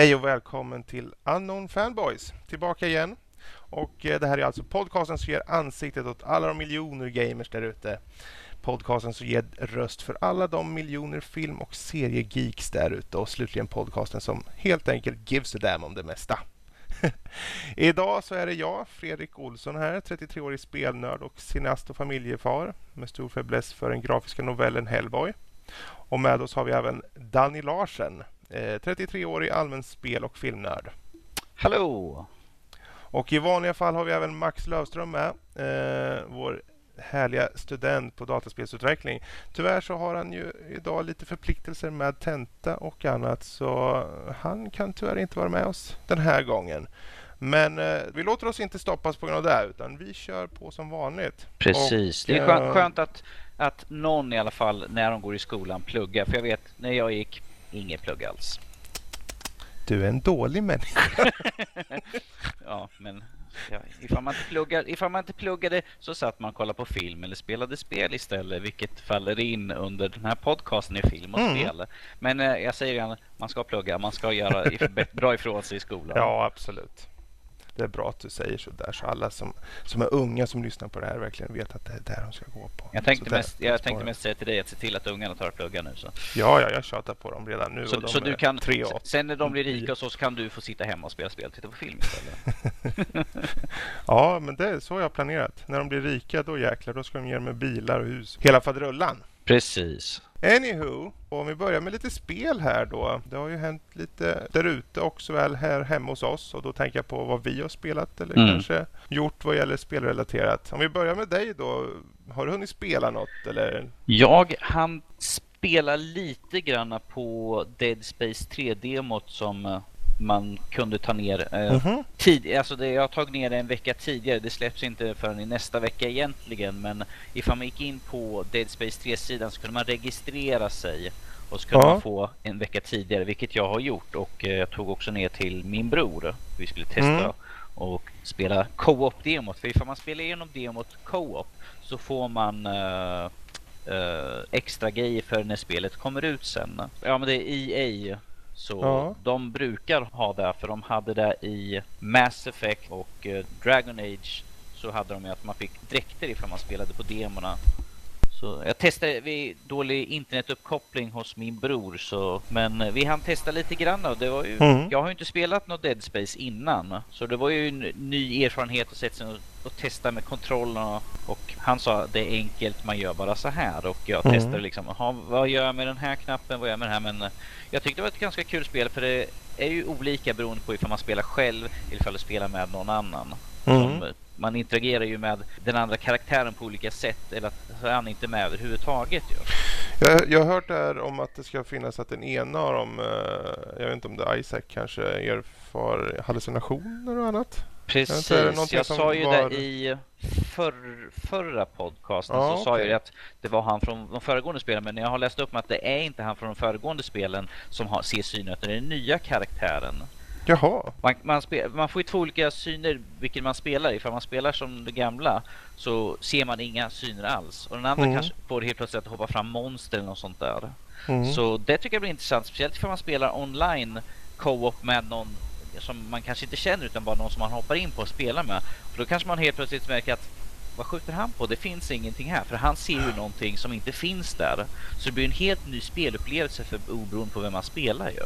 Hej och välkommen till Unknown Fanboys. Tillbaka igen. Och eh, det här är alltså podcasten som ger ansiktet åt alla de miljoner gamers där ute. Podcasten som ger röst för alla de miljoner film och seriegeeks där ute. Och slutligen podcasten som helt enkelt gives a damn om det mesta. Idag så är det jag, Fredrik Olsson här, 33-årig spelnörd och cineast och familjefar med stor fäbless för den grafiska novellen Hellboy. Och med oss har vi även Danny Larsen, 33-årig eh, allmän spel och filmnörd. Hallå! Och i vanliga fall har vi även Max Lövström med, eh, vår härliga student på dataspelsutveckling. Tyvärr så har han ju idag lite förpliktelser med tenta och annat så han kan tyvärr inte vara med oss den här gången. Men eh, vi låter oss inte stoppas på grund av det utan vi kör på som vanligt. Precis. Och, det är skönt, eh, skönt, att, att någon i alla fall när de går i skolan pluggar. För jag vet när jag gick, inget plugg alls. Du är en dålig människa. ja, men ja, ifall, man inte pluggar, ifall man inte pluggade så satt man och kollade på film eller spelade spel istället, vilket faller in under den här podcasten i film och mm. spel. Men eh, jag säger igen, man ska plugga, man ska göra bra ifrån sig i skolan. Ja, absolut det är bra att du säger så där så alla som, som är unga som lyssnar på det här verkligen vet att det är där de ska gå på. Jag tänkte, mest, jag tänkte mest säga till dig att se till att ungarna tar och pluggar nu. Så. Ja, ja, jag tjatar på dem redan nu. Så, så du kan, tre. Sen när de blir rika så, så kan du få sitta hemma och spela spel och titta på film istället. ja, men det är så jag har planerat. När de blir rika, då jäklar, då ska de ge mig bilar och hus. Hela faderullan. Precis. Anywho, om vi börjar med lite spel här då. Det har ju hänt lite där ute också väl här hemma hos oss och då tänker jag på vad vi har spelat eller mm. kanske gjort vad gäller spelrelaterat. Om vi börjar med dig då. Har du hunnit spela något eller? Jag hann spela lite grann på Dead Space 3-demot som eh, man kunde ta ner eh, mm -hmm. tid, alltså det, jag har tagit ner det en vecka tidigare. Det släpps inte förrän i nästa vecka egentligen. Men ifall man gick in på Dead Space 3-sidan så kunde man registrera sig och så kunde ja. man få en vecka tidigare, vilket jag har gjort. Och eh, jag tog också ner till min bror. Vi skulle testa mm. och spela co-op-demot. För ifall man spelar igenom demot co-op så får man uh, uh, extra grejer för när spelet kommer ut sen. Ja, men det är EA så ja. de brukar ha det för de hade det i Mass Effect och eh, Dragon Age så hade de ju att man fick dräkter ifall man spelade på demorna. Så jag testade vid dålig internetuppkoppling hos min bror så men vi hann testa lite grann och det var ju mm. Jag har ju inte spelat något Dead Space innan så det var ju en ny erfarenhet att sätta sig och, och testa med kontrollerna och han sa det är enkelt man gör bara så här och jag mm. testade liksom vad gör jag med den här knappen vad gör jag med den här men jag tyckte det var ett ganska kul spel för det är ju olika beroende på ifall man spelar själv eller ifall du spelar med någon annan. Mm. man interagerar ju med den andra karaktären på olika sätt eller att så är han inte med överhuvudtaget. Ju. Jag, jag har hört där om att det ska finnas att den ena av dem, eh, jag vet inte om det är Isaac kanske, erfar hallucinationer och annat? Precis, jag sa ju var... det i för, förra podcasten ah, så okay. sa jag att det var han från de föregående spelen men jag har läst upp att det är inte han från de föregående spelen som har, ser syner utan det är den nya karaktären. Jaha. Man, man, man får ju två olika syner vilken man spelar. Ifall man spelar som det gamla så ser man inga syner alls. Och den andra mm. kanske får helt plötsligt att hoppa fram monster eller något sånt där. Mm. Så det tycker jag blir intressant. Speciellt ifall man spelar online co-op med någon som man kanske inte känner utan bara någon som man hoppar in på och spelar med. För då kanske man helt plötsligt märker att vad skjuter han på? Det finns ingenting här. För han ser ju någonting som inte finns där. Så det blir en helt ny spelupplevelse för oberoende på vem man spelar ju.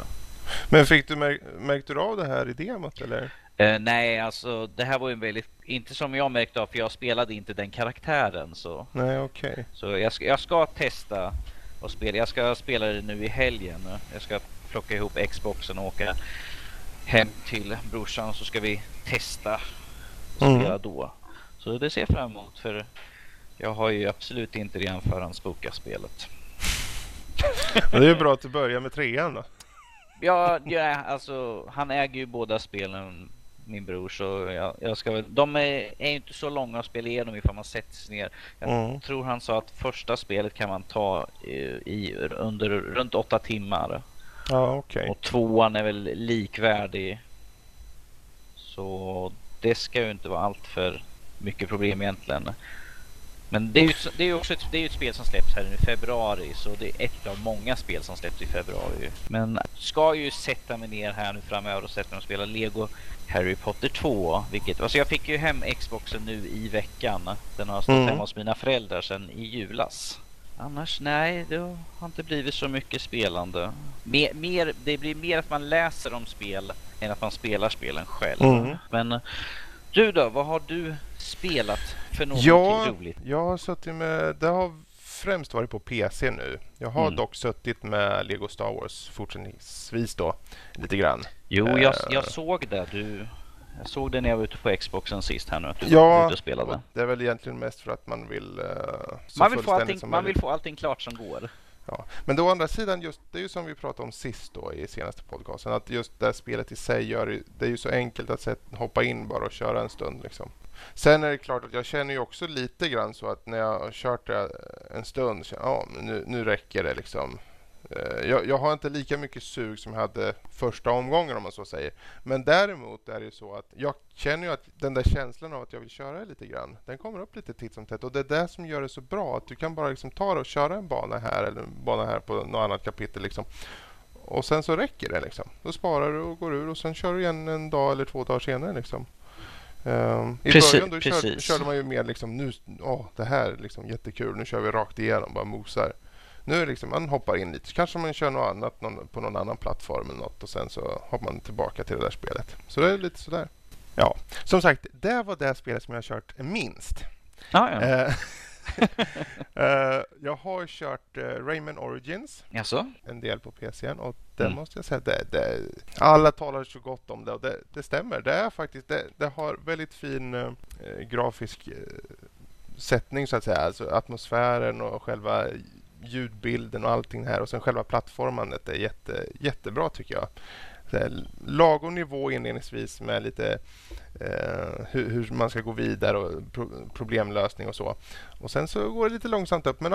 Men fick du mär märkte du av det här i demot eller? Uh, nej, alltså det här var ju en väldigt, inte som jag märkte av för jag spelade inte den karaktären så. Nej, okej. Okay. Så jag ska, jag ska testa och spela. Jag ska spela det nu i helgen. Jag ska plocka ihop Xboxen och åka hem till brorsan så ska vi testa och spela mm. då. Så det ser jag fram emot för jag har ju absolut inte redan förhandsbokat spelet. Men det är ju bra att du börjar med trean då. Ja, ja, alltså han äger ju båda spelen, min bror. Så jag, jag ska, de är, är inte så långa att spela igenom ifall man sätter sig ner. Jag mm. tror han sa att första spelet kan man ta i, i under runt åtta timmar. Ja, okay. Och tvåan är väl likvärdig. Så det ska ju inte vara allt för mycket problem egentligen. Men det är ju det är också ett, det är ett spel som släpps här i februari så det är ett av många spel som släpps i februari. Men ska ju sätta mig ner här nu framöver och sätta mig och spela Lego Harry Potter 2. Vilket, alltså jag fick ju hem Xboxen nu i veckan. Den har stått mm. hemma hos mina föräldrar sedan i julas. Annars nej, det har inte blivit så mycket spelande. Mer, mer, det blir mer att man läser om spel än att man spelar spelen själv. Mm. Men du då, vad har du spelat för någonting ja, roligt? Jag har suttit med, det har främst varit på PC nu. Jag har mm. dock suttit med Lego Star Wars fortsättningsvis då, lite grann. Jo, jag, uh, jag såg det. Du, jag såg det när jag var ute på Xboxen sist här nu, att du ja, och spelade. det är väl egentligen mest för att man vill... Uh, man, vill få allting, man vill få allting klart som går. Ja. Men å andra sidan, just, det är ju som vi pratade om sist då i senaste podcasten, att just det spelet i sig gör det är ju så enkelt att sätt, hoppa in bara och köra en stund. Liksom. Sen är det klart att jag känner ju också lite grann så att när jag har kört det en stund, så, ja, nu, nu räcker det liksom. Eh, jag, jag, har inte lika mycket sug som jag hade första omgången om man så säger. Men däremot är det så att jag känner ju att den där känslan av att jag vill köra lite grann, den kommer upp lite titt som tätt. Och det är det som gör det så bra. Att du kan bara liksom ta det och köra en bana här eller en bana här på något annat kapitel. Liksom. Och sen så räcker det liksom. Då sparar du och går ur och sen kör du igen en dag eller två dagar senare liksom. Um, I precis, början då körde, körde, man ju mer liksom nu, åh, det här liksom jättekul, nu kör vi rakt igenom, bara mosar. Nu liksom, man hoppar in lite, kanske man kör något annat någon, på någon annan plattform eller något och sen så hoppar man tillbaka till det där spelet. Så det är lite sådär. Ja, som sagt, det var det spelet som jag har kört minst. Ah, ja. Uh, jag har kört uh, Rayman Origins Jaså? en del på PC och det mm. måste jag säga, det, det, alla talar så gott om det och det, det stämmer. Det är faktiskt, det, det har väldigt fin uh, grafisk sättning så att säga, alltså atmosfären och själva ljudbilden och allting här och sen själva plattformandet är jätte, jättebra tycker jag lagom nivå inledningsvis med lite eh, hur, hur, man ska gå vidare och pro problemlösning och så. Och sen så går det lite långsamt upp, men,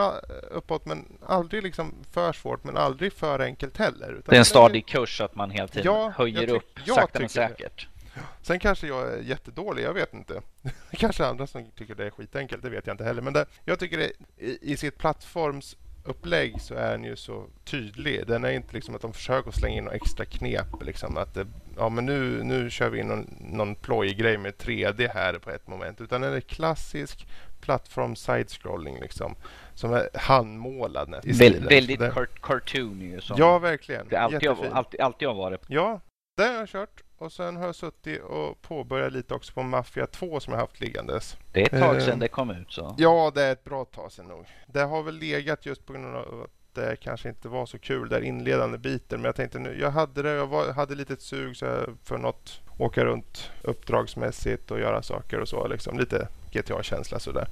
uppåt, men aldrig liksom för svårt, men aldrig för enkelt heller. det är en stadig kurs att man hela tiden ja, höjer upp sakta men säkert. Det. Sen kanske jag är jättedålig, jag vet inte. kanske andra som tycker det är skitenkelt, det vet jag inte heller. Men det, jag tycker det i, i sitt plattforms upplägg så är den ju så tydlig. Den är inte liksom att de försöker slänga in några extra knep. Liksom att det, ja, men nu, nu kör vi in någon, någon ploj-grej med 3D här på ett moment. Utan den är klassisk plattform side-scrolling liksom. Som är handmålad. Väl, väldigt det, cartoony. ja, verkligen. Det alltid, har, alltid, alltid har varit. Ja, det har jag kört. Och sen har jag suttit och påbörjat lite också på Mafia 2 som jag haft liggandes. Det är ett tag sedan uh, det kom ut så. Ja, det är ett bra tag sedan nog. Det har väl legat just på grund av att det kanske inte var så kul där inledande biten. Men jag tänkte nu, jag hade det, jag var, hade lite sug så för något, åka runt uppdragsmässigt och göra saker och så liksom. Lite GTA-känsla sådär.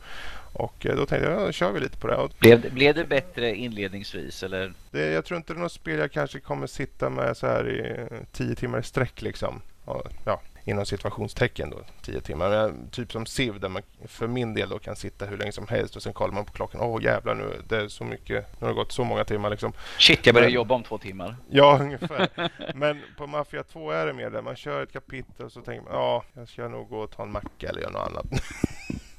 Och eh, då tänkte jag, ja, då kör vi lite på det. Blev det, blev det bättre inledningsvis eller? Det, jag tror inte det är något spel jag kanske kommer sitta med så här i tio timmar i sträck liksom. Ja, inom situationstecken då, tio timmar. Men, typ som Civ där man för min del då kan sitta hur länge som helst och sen kollar man på klockan. Åh oh, jävlar nu, det är så mycket, nu har det gått så många timmar liksom. Shit, jag börjar Men, jobba om två timmar. Ja, ungefär. Men på Mafia 2 är det mer där man kör ett kapitel och så tänker man ja, jag ska nog gå och ta en macka eller göra något annat.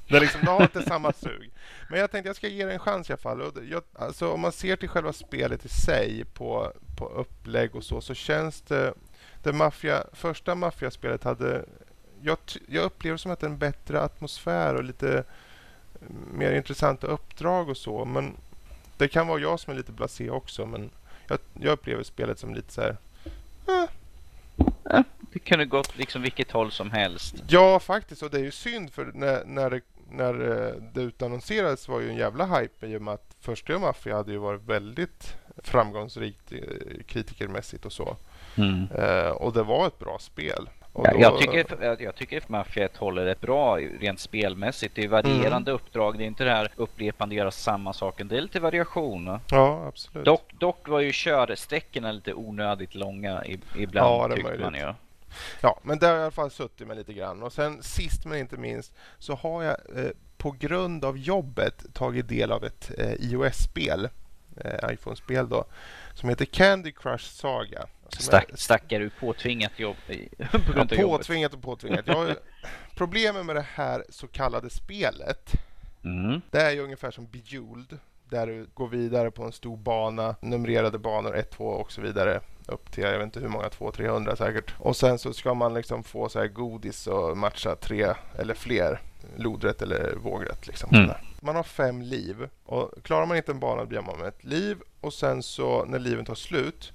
Det, liksom, det har inte samma sug. Men jag tänkte jag ska ge det en chans i alla fall. Jag, alltså, om man ser till själva spelet i sig på, på upplägg och så, så känns det... Det maffia, första maffiaspelet hade... Jag, jag upplever som att det är en bättre atmosfär och lite mer intressanta uppdrag och så. Men det kan vara jag som är lite blasé också. Men jag, jag upplever spelet som lite så här... Eh. Det kunde gått liksom vilket håll som helst. Ja, faktiskt. Och det är ju synd för när, när det när eh, det utannonserades var ju en jävla hype i och med att första Mafia hade ju varit väldigt framgångsrikt eh, kritikermässigt och så. Mm. Eh, och det var ett bra spel. Då... jag, tycker, jag tycker att Mafia 1 håller rätt bra rent spelmässigt. Det är varierande mm. uppdrag. Det är inte det här upprepande göra samma saker. Det är lite variation. Ja, absolut. Dock, dock var ju körsträckorna lite onödigt långa ibland ja, tyckte man ju. Ja, men det har jag i alla fall suttit med lite grann. Och sen sist men inte minst så har jag eh, på grund av jobbet tagit del av ett eh, iOS-spel, eh, iPhone-spel då, som heter Candy Crush Saga. Stack, stackar du påtvingat jobb på grund ja, Påtvingat och påtvingat. Jag, problemet med det här så kallade spelet Mm. Det är ju ungefär som Bejeweled där du går vidare på en stor bana, numrerade banor 1, 2 och så vidare upp till, jag vet inte hur många, 200-300 säkert. Och sen så ska man liksom få så här godis och matcha tre eller fler lodrätt eller vågrätt. Liksom. Mm. Man har fem liv och klarar man inte en bana blir man med ett liv och sen så när liven tar slut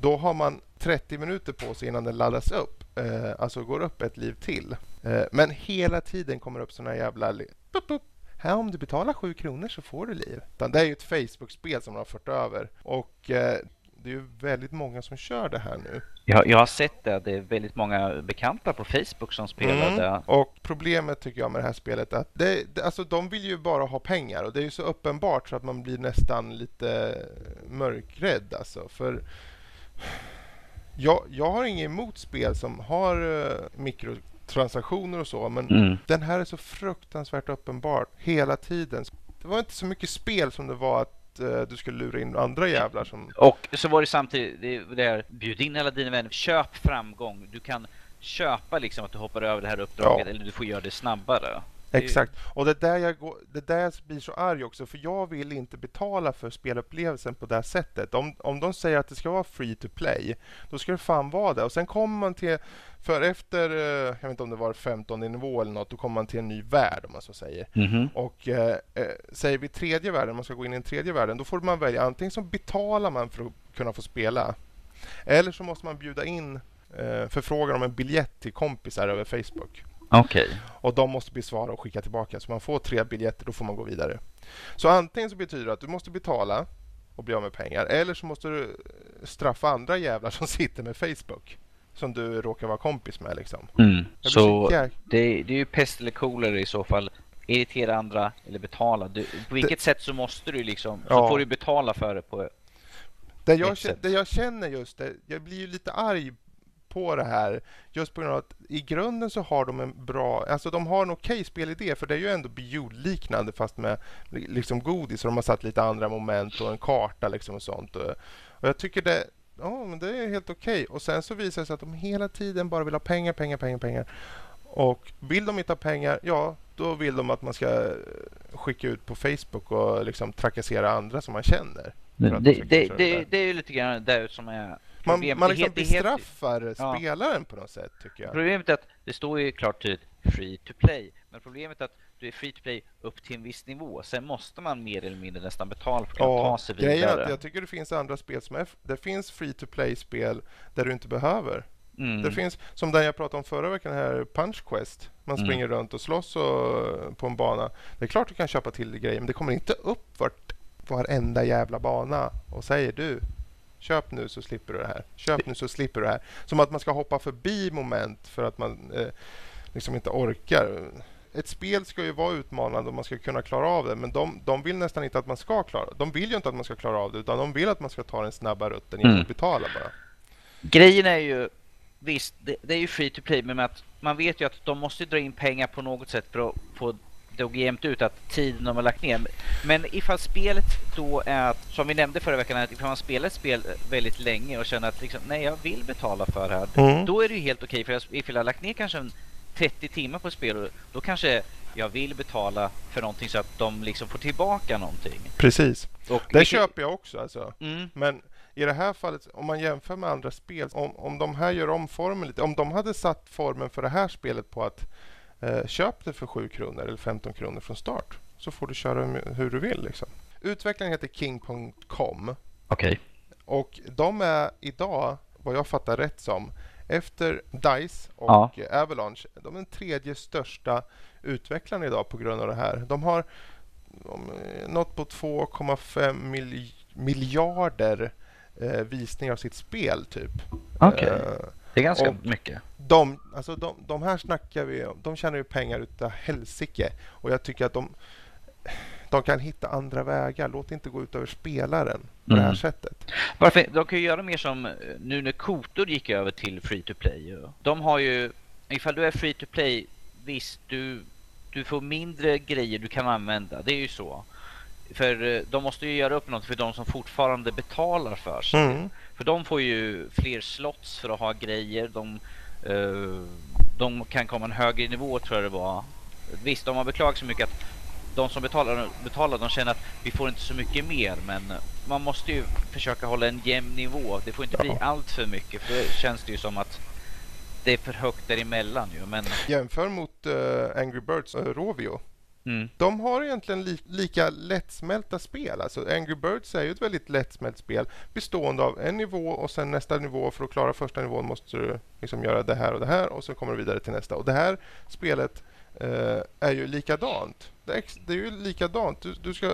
då har man 30 minuter på sig innan den laddas upp. Eh, alltså går upp ett liv till. Eh, men hela tiden kommer upp såna jävla... Bup, bup. Här om du betalar 7 kronor så får du liv. Det är ju ett Facebook-spel som de har fört över. Och eh, det är ju väldigt många som kör det här nu. Jag, jag har sett det. Det är väldigt många bekanta på Facebook som spelar mm. det. Och problemet tycker jag med det här spelet är att det, det, alltså, de vill ju bara ha pengar och det är ju så uppenbart så att man blir nästan lite mörkrädd alltså. För jag, jag har inget emot spel som har uh, mikrotransaktioner och så, men mm. den här är så fruktansvärt uppenbart hela tiden. Det var inte så mycket spel som det var att uh, du skulle lura in andra jävlar som... Och så var det samtidigt, det, det här, bjud in alla dina vänner, köp framgång. Du kan köpa liksom att du hoppar över det här uppdraget ja. eller du får göra det snabbare. Exakt. Och det är där jag, går, det där jag blir så arg också, för jag vill inte betala för spelupplevelsen på det här sättet. Om, om de säger att det ska vara free to play, då ska det fan vara det. Och sen kommer man till, för efter, eh, jag vet inte om det var 15 nivå eller något, då kommer man till en ny värld om man så säger. Mm -hmm. Och eh, eh, säger vi tredje världen, man ska gå in i en tredje världen, då får man välja antingen så betalar man för att kunna få spela, eller så måste man bjuda in eh, förfrågan om en biljett till kompisar över Facebook. Okay. Och de måste besvara och skicka tillbaka. Så man får tre biljetter, då får man gå vidare. Så antingen så betyder det att du måste betala och bli av med pengar. Eller så måste du straffa andra jävlar som sitter med Facebook. Som du råkar vara kompis med liksom. Mm. Så, så det, det, är ju pest eller kolera i så fall. Irritera andra eller betala. Du, på vilket det, sätt så måste du liksom, så ja. får du betala för det på det jag, det jag känner just det, jag blir ju lite arg på det här just på grund av att i grunden så har de en bra, alltså de har en okej okay spelidé för det är ju ändå Bejeweled-liknande fast med liksom godis och de har satt lite andra moment och en karta liksom och sånt. Och, och jag tycker det, ja men det är helt okej. Okay. Och sen så visar det sig att de hela tiden bara vill ha pengar, pengar, pengar, pengar. Och vill de inte ha pengar, ja då vill de att man ska skicka ut på Facebook och liksom trakassera andra som man känner. Det, det, det, det, är ju lite grann det som är man, man liksom bestraffar helt, spelaren ja. på något sätt, tycker jag. Problemet är att det står ju klart tydligt free to play. Men problemet är att du är free to play upp till en viss nivå. Sen måste man mer eller mindre nästan betala för att ja, ta sig vidare. Att jag tycker det finns andra spel som är... Det finns free to play-spel där du inte behöver. Mm. Det finns, som den jag pratade om förra veckan här, Punch Quest. Man mm. springer mm. runt och slåss och, på en bana. Det är klart du kan köpa till grejer, men det kommer inte upp vart, varenda jävla bana och säger du, Köp nu så slipper du det här. Köp nu så slipper du det här. Som att man ska hoppa förbi moment för att man eh, liksom inte orkar. Ett spel ska ju vara utmanande och man ska kunna klara av det. Men de, de vill nästan inte att man ska klara De vill ju inte att man ska klara av det utan de vill att man ska ta den snabba rutten genom mm. betala bara. Grejen är ju Visst, det, det, är ju free to play men att man vet ju att de måste dra in pengar på något sätt för att få dog jämnt ut att tiden de har lagt ner. Men ifall spelet då är, som vi nämnde förra veckan, att ifall man spelar ett spel väldigt länge och känner att liksom, nej, jag vill betala för det här. Mm. Då är det ju helt okej, okay, för ifall jag har lagt ner kanske en 30 timmar på spel, då kanske jag vill betala för någonting så att de liksom får tillbaka någonting. Precis. Och det vilket... köper jag också alltså. Mm. Men i det här fallet, om man jämför med andra spel, om, om de här gör om formen lite, om de hade satt formen för det här spelet på att köp det för 7 kronor eller 15 kronor från start så får du köra hur du vill. Liksom. Utvecklaren heter King.com. Okej. Okay. Och de är idag, vad jag fattar rätt som, efter DICE och ja. Avalanche, de är den tredje största utvecklaren idag på grund av det här. De har de, något på 2,5 mil, miljarder eh, visningar av sitt spel, typ. Okay. Eh, det är ganska och mycket. De, alltså de, de här snackar vi De tjänar ju pengar utav helsike. Och jag tycker att de, de kan hitta andra vägar. Låt inte gå ut över spelaren på mm. det här mm. sättet. Varför? De kan ju göra mer som nu när Kotor gick över till free to play. De har ju, ifall du är free to play, visst du, du får mindre grejer du kan använda. Det är ju så. För eh, de måste ju göra upp något för de som fortfarande betalar för sig. Mm. För de får ju fler slots för att ha grejer. De, uh, de kan komma en högre nivå tror jag det var. Visst, de har beklagat så mycket att de som betalar, betalar de känner att vi får inte så mycket mer men man måste ju försöka hålla en jämn nivå. Det får inte bli allt för mycket för då känns det ju som att det är för högt däremellan ju. Men... Jämför mot uh, Angry Birds och Rovio. Mm. De har egentligen li lika lättsmälta spel. Alltså Angry Birds är ju ett väldigt lättsmält spel bestående av en nivå och sen nästa nivå. För att klara första nivån måste du liksom göra det här och det här och sen kommer du vidare till nästa. Och det här spelet eh, är ju likadant. Det är, det är ju likadant. Du, du ska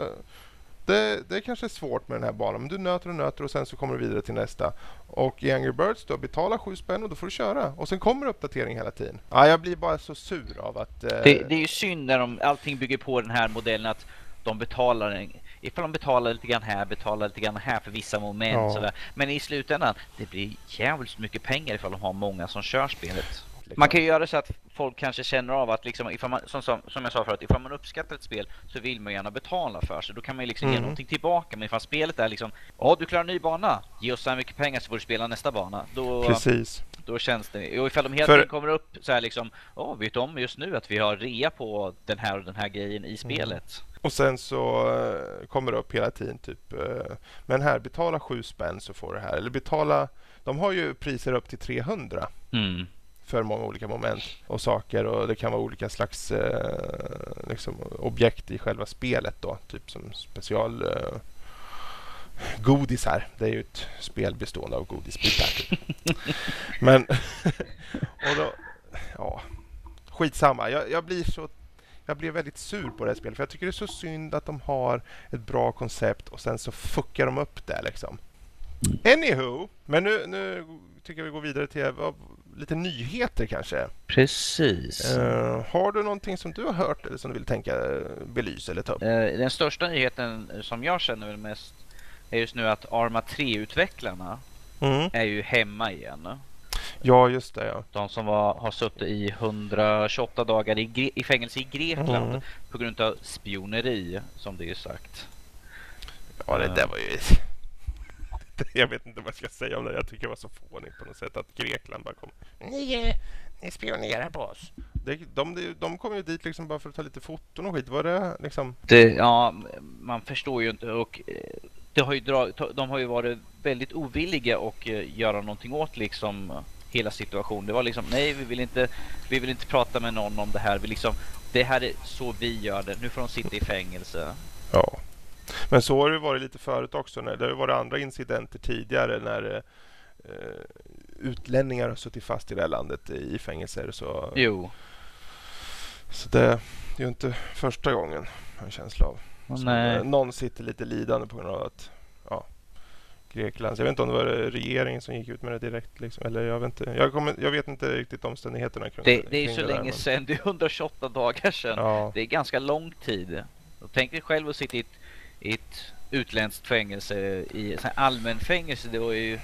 det, det är kanske svårt med den här banan, men du nöter och nöter och sen så kommer du vidare till nästa. Och i Angry Birds då, betala sju spänn och då får du köra. Och sen kommer uppdatering hela tiden. Ja, jag blir bara så sur av att... Eh... Det, det, är ju synd när de, allting bygger på den här modellen att de betalar en, ifall de betalar lite grann här, betalar lite grann här för vissa moment. Ja. Sådär. Men i slutändan, det blir jävligt mycket pengar ifall de har många som kör spelet. Liksom. Man kan ju göra så att folk kanske känner av att liksom, ifall man, som, som, som jag sa förut, ifall man uppskattar ett spel så vill man gärna betala för sig. Då kan man ju liksom mm. ge någonting tillbaka. Men ifall spelet är liksom, ja du klarar en ny bana, ge oss så här mycket pengar så får du spela nästa bana. Då, Precis. Då känns det, och ifall de helt för... kommer upp så här liksom, ja vet om just nu att vi har rea på den här och den här grejen i mm. spelet. Mm. Och sen så uh, kommer det upp hela tiden typ, uh, men här betala sju spänn så får du det här. Eller betala, de har ju priser upp till 300. Mm för många olika moment och saker och det kan vara olika slags eh, liksom, objekt i själva spelet då, typ som special eh, godisar. Det är ju ett spel bestående av godisbitar. Typ. Men och då, ja, skitsamma. Jag, jag blir så jag blir väldigt sur på det här spelet för jag tycker det är så synd att de har ett bra koncept och sen så fuckar de upp det liksom. Anywho, men nu, nu tycker jag vi går vidare till lite nyheter kanske. Precis. Uh, har du någonting som du har hört eller som du vill tänka belysa eller ta upp? Uh, den största nyheten som jag känner väl mest är just nu att Arma 3-utvecklarna mm. är ju hemma igen. Ja, just det. Ja. De som var, har suttit i 128 dagar i, i fängelse i Grekland mm. på grund av spioneri, som det är sagt. Ja, det där var ju jag vet inte vad jag ska säga om det. Jag tycker det var så fånigt på något sätt att Grekland bara kom. Ni, ni spionerar på oss. Det, de, de, de kom ju dit liksom bara för att ta lite foton och skit. Var det liksom? Det, ja, man förstår ju inte och eh, det har ju drag, de har ju varit väldigt ovilliga att eh, göra någonting åt liksom hela situationen. Det var liksom nej, vi vill inte. Vi vill inte prata med någon om det här. Vi liksom det här är så vi gör det. Nu får de sitta i fängelse. Ja. Men så har det varit lite förut också. När det har varit andra incidenter tidigare när eh, utlänningar har suttit fast i det här landet i fängelser. Så, jo. Så det är ju inte första gången, har en känsla av. Nej. Eh, någon sitter lite lidande på grund av att ja, Grekland. Jag vet inte om det var regeringen som gick ut med det direkt. Liksom. Eller jag, vet inte. Jag, kommer, jag vet inte riktigt omständigheterna kring det. Det är så det länge där, sedan. Det är 128 dagar sedan. Ja. Det är ganska lång tid. tänk dig själv att sitta i ett i ett utländskt fängelse, i allmän fängelse. Det var ju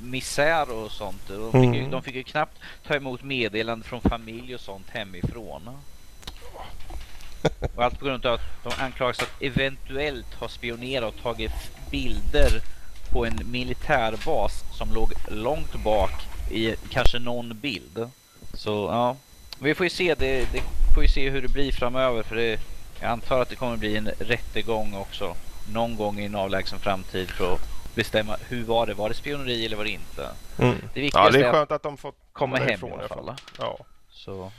misär och sånt. De fick, ju, mm. de fick ju knappt ta emot meddelanden från familj och sånt hemifrån. Och allt på grund av att de anklagas att eventuellt ha spionerat och tagit bilder på en militärbas som låg långt bak i kanske någon bild. Så ja, vi får ju se det, det får ju se hur det blir framöver för det jag antar att det kommer bli en rättegång också någon gång i en avlägsen framtid för att bestämma hur var det? Var det spioneri eller var det inte? Mm. Det, ja, det är skönt att de fått komma hem i alla fall. Ja. Så.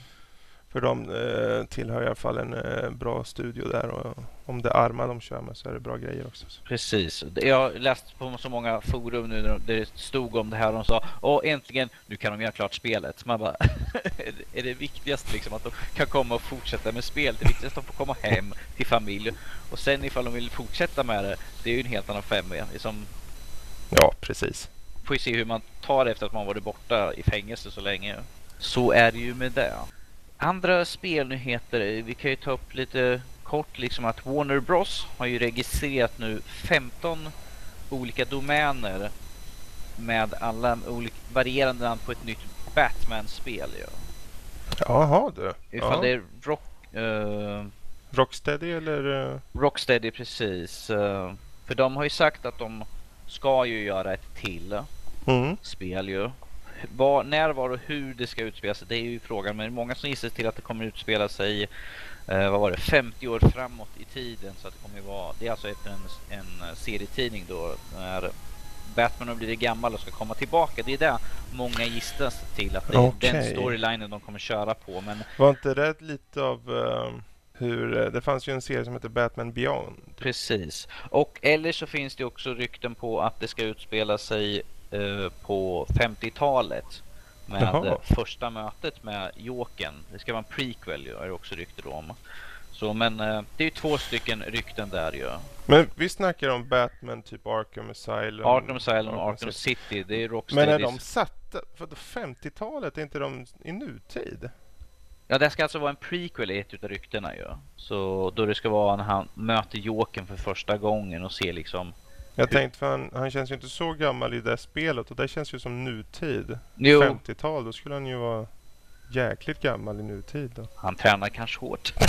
För de eh, tillhör i alla fall en eh, bra studio där och om det är Arma de kör med så är det bra grejer också. Precis. Jag har läst på så många forum nu där det stod om det här och de sa Åh äntligen, nu kan de göra klart spelet. Man bara, är det viktigast liksom att de kan komma och fortsätta med spelet? Det viktigaste att de får komma hem till familj och sen ifall de vill fortsätta med det, det är ju en helt annan femma. Liksom, ja, precis. Får ju se hur man tar det efter att man varit borta i fängelse så länge. Så är det ju med det. Andra spelnyheter, vi kan ju ta upp lite kort liksom att Warner Bros har ju registrerat nu 15 olika domäner med alla olika varierande namn på ett nytt Batman-spel. Ja. Jaha du. Ifall ja. det är Rock... Uh, Rocksteady eller? Uh... Rocksteady precis. Uh, för de har ju sagt att de ska ju göra ett till mm. spel ju. Var, när, var och hur det ska utspela sig, det är ju frågan. Men det är många som gissar till att det kommer utspela sig eh, vad var det, 50 år framåt i tiden. Så att det kommer vara, det är alltså efter en, en serietidning då när Batman har blivit gammal och ska komma tillbaka. Det är det många gissas till att det är den storylinen de kommer köra på. Men Var inte det lite av eh, hur... eh, Det fanns ju en serie som heter Batman Beyond. Precis. Och eller så finns det också rykten på att det ska utspela sig på 50-talet. Med Jaha. eh, första mötet med Jokern. Det ska vara en prequel ju, är det också rykten om. Så men eh, det är ju två stycken rykten där ju. Men vi snackar om Batman, typ Arkham Asylum. Arkham Asylum och Arkham City. City, det är Men Rocksteady. är de satta... För då 50-talet, är inte de i nutid? Ja, det ska alltså vara en prequel i ett utav ryktena ju. Så då det ska vara när han möter Jokern för första gången och ser liksom... Jag tänkte för han, han känns ju inte så gammal i det spelet och det känns ju som nutid. Jo, 50-tal, då skulle han ju vara jäkligt gammal i nutid. Då. han tränar kanske hårt.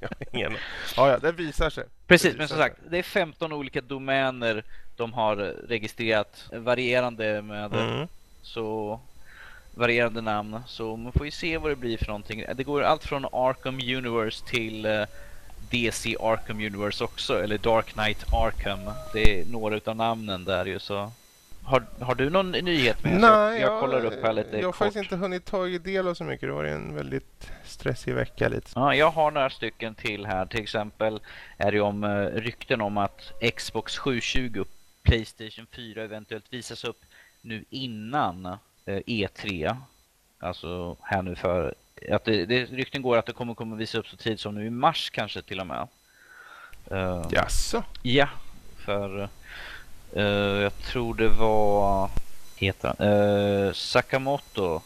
Har ingen... ja, ja, det visar sig. Precis, Det men som visar sagt, det är 15 olika domäner de har registrerat, varierande med Mm. så varierande namn. Så man får ju se vad det blir för någonting. Det går allt från Arkham Universe till eh, DC Arkham Universe också, eller Dark Knight Arkham. Det är några utav namnen där ju så. Har, har du någon nyhet med? Nej, jag, jag kollar upp här lite Jag har kort. faktiskt inte hunnit ta del av så mycket. Det var en väldigt stressig vecka lite. Ja, jag har några stycken till här. Till exempel är det om eh, rykten om att Xbox 720 och Playstation 4 eventuellt visas upp nu innan eh, E3. Alltså här nu för att det, det, rykten går att det kommer kommer visa upp så tidigt som nu i mars kanske till och med. Eh, Jaså? Ja, för eh, jag tror det var heter han? Eh, Sakamoto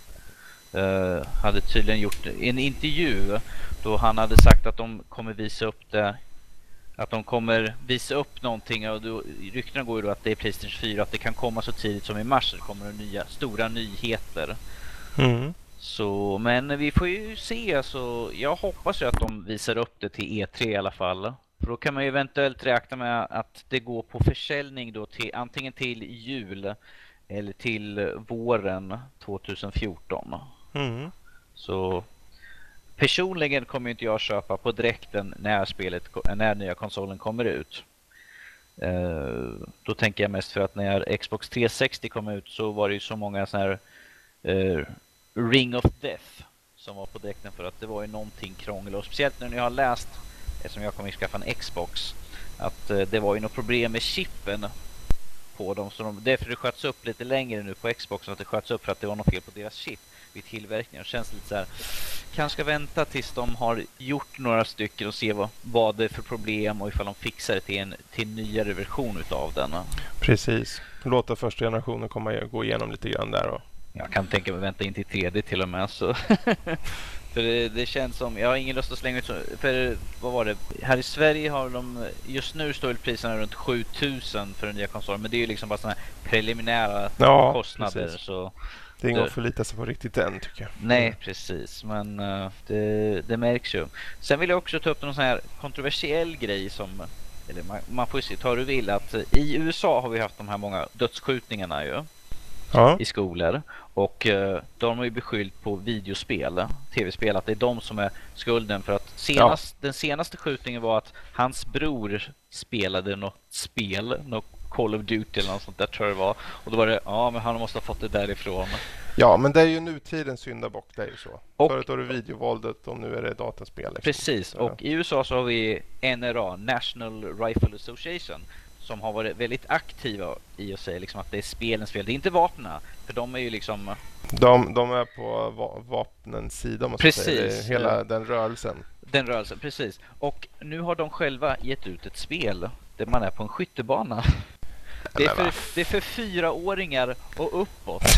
eh, hade tydligen gjort en intervju då han hade sagt att de kommer visa upp det att de kommer visa upp någonting och då, ryktena går ju då att det är Playstation 4 att det kan komma så tidigt som i mars det kommer det nya stora nyheter. Mm. Så, men vi får ju se. Alltså, jag hoppas ju att de visar upp det till E3 i alla fall. För då kan man ju eventuellt räkna med att det går på försäljning då till antingen till jul eller till våren 2014. Mm. Så personligen kommer inte jag köpa på direkten när spelet, när nya konsolen kommer ut. Eh, då tänker jag mest för att när Xbox 360 kom ut så var det ju så många sådana här eh, Ring of Death som var på direkten för att det var ju någonting krångel och speciellt när jag har läst, eftersom jag kommer att skaffa en Xbox, att eh, det var ju något problem med chippen på dem. Så de, därför det sköts upp lite längre nu på Xbox. att det sköts upp för att det var något fel på deras chip vid tillverkningen. Det känns lite så här, kanske ska vänta tills de har gjort några stycken och se vad, vad det är för problem och ifall de fixar det till en, till nyare version utav den. Precis. Låta första generationen komma gå igenom lite grann där. Och... Jag kan tänka mig vänta in till 3D till och med. Så. för det, det känns som, jag har ingen lust att slänga ut så, för vad var det? Här i Sverige har de, just nu står priserna runt 7000 för den nya konsolen. Men det är ju liksom bara sådana här preliminära Ja, kostnader. precis. Så Det är inget att förlita sig på riktigt än tycker jag. Nej, precis. Men eh, det, det märks ju. Sen vill jag också ta upp någon sån här kontroversiell grej som, eller man, man får ju se, ta hur du vill, att i USA har vi haft de här många dödsskjutningarna ju Ja. i skolor. Och eh, de har ju beskyllt på videospel, tv-spel, att det är de som är skulden för att senast, den senaste skjutningen var att hans bror spelade något spel, något Call of Duty eller något sånt där tror jag det var. Och då var det, ja men han måste ha fått det därifrån. ja, men det är ju nutidens syndabock. Det är ju så. Och- Förut var det videovåldet och nu är det dataspel. Liksom. Precis, Ja. och i USA så har vi NRA, National Rifle Association, som har varit väldigt aktiva i att säga liksom att det är spelens fel. Det är inte vapnen, för de är ju liksom... De, de är på va vapnens sida, måste jag säga. Det är Precis. Hela den rörelsen. Den rörelsen, precis. Och nu har de själva gett ut ett spel där man är på en skyttebana. Det är för, det är för fyraåringar och uppåt.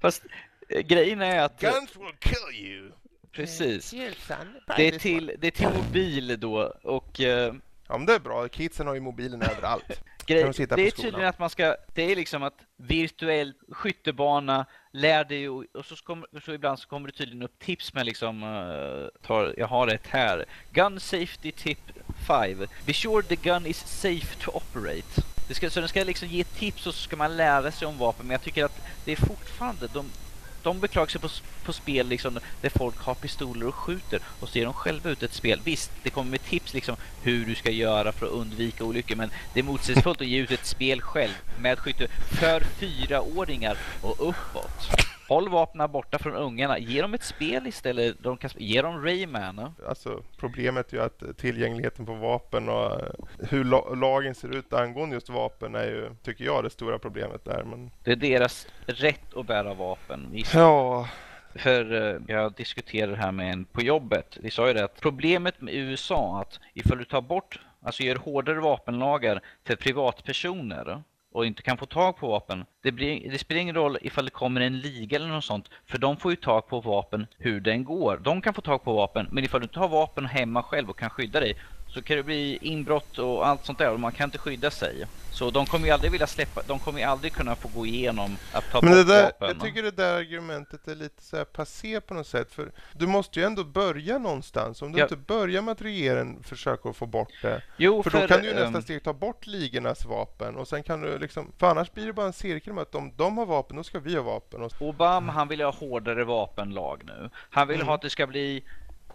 Fast eh, grejen är att... Guns will kill you! Precis. Son. Det är till, det är till mobil då och... eh, Ja, men det är bra. Kidsen har ju mobilen överallt. Grej, de det är tydligen att man ska, det är liksom att virtuell skyttebana, lär dig och, och så, kommer, så ibland så kommer det tydligen upp tips med liksom, eh, tar, jag har ett här. Gun safety tip 5. Be sure the gun is safe to operate. Det ska, så den ska liksom ge tips och så ska man lära sig om vapen. Men jag tycker att det är fortfarande... De, de beklagar sig på, på spel liksom, där folk har pistoler och skjuter och så ger de själva ut ett spel. Visst, det kommer med tips liksom hur du ska göra för att undvika olyckor men det är motsägelsefullt att ge ut ett spel själv med skytte för fyraåringar och uppåt. Håll vapnen borta från ungarna. Ge dem ett spel istället. De kan, ge dem Rayman. Alltså, problemet är ju att tillgängligheten på vapen och eh, hur lagen ser ut angående just vapen är ju, tycker jag, det stora problemet där. Men... Det är deras rätt att bära vapen. Visst. Ja, för uh, jag diskuterade det här med en på jobbet. Vi sa ju det att problemet med USA att ifall du tar bort, alltså gör hårdare vapenlagar för privatpersoner och inte kan få tag på vapen. Det, blir, det, spelar ingen roll ifall det kommer en liga eller något sånt. För de får ju tag på vapen hur den går. De kan få tag på vapen. Men ifall du inte har vapen hemma själv och kan skydda dig så kan det bli inbrott och allt sånt där och man kan inte skydda sig. Så de kommer ju aldrig vilja släppa, de kommer ju aldrig kunna få gå igenom att ta Men bort där, vapen. Jag tycker det där argumentet är lite så här passé på något sätt. För du måste ju ändå börja någonstans. Om du ja. inte börjar med att regeringen försöker få bort det. Jo, för, för då kan du ju nästa um, steg ta bort ligornas vapen. Och sen kan du liksom, för annars blir det bara en cirkel med att om de har vapen, då ska vi ha vapen. Och... Obama, han vill ha hårdare vapenlag nu. Han vill mm. ha att det ska bli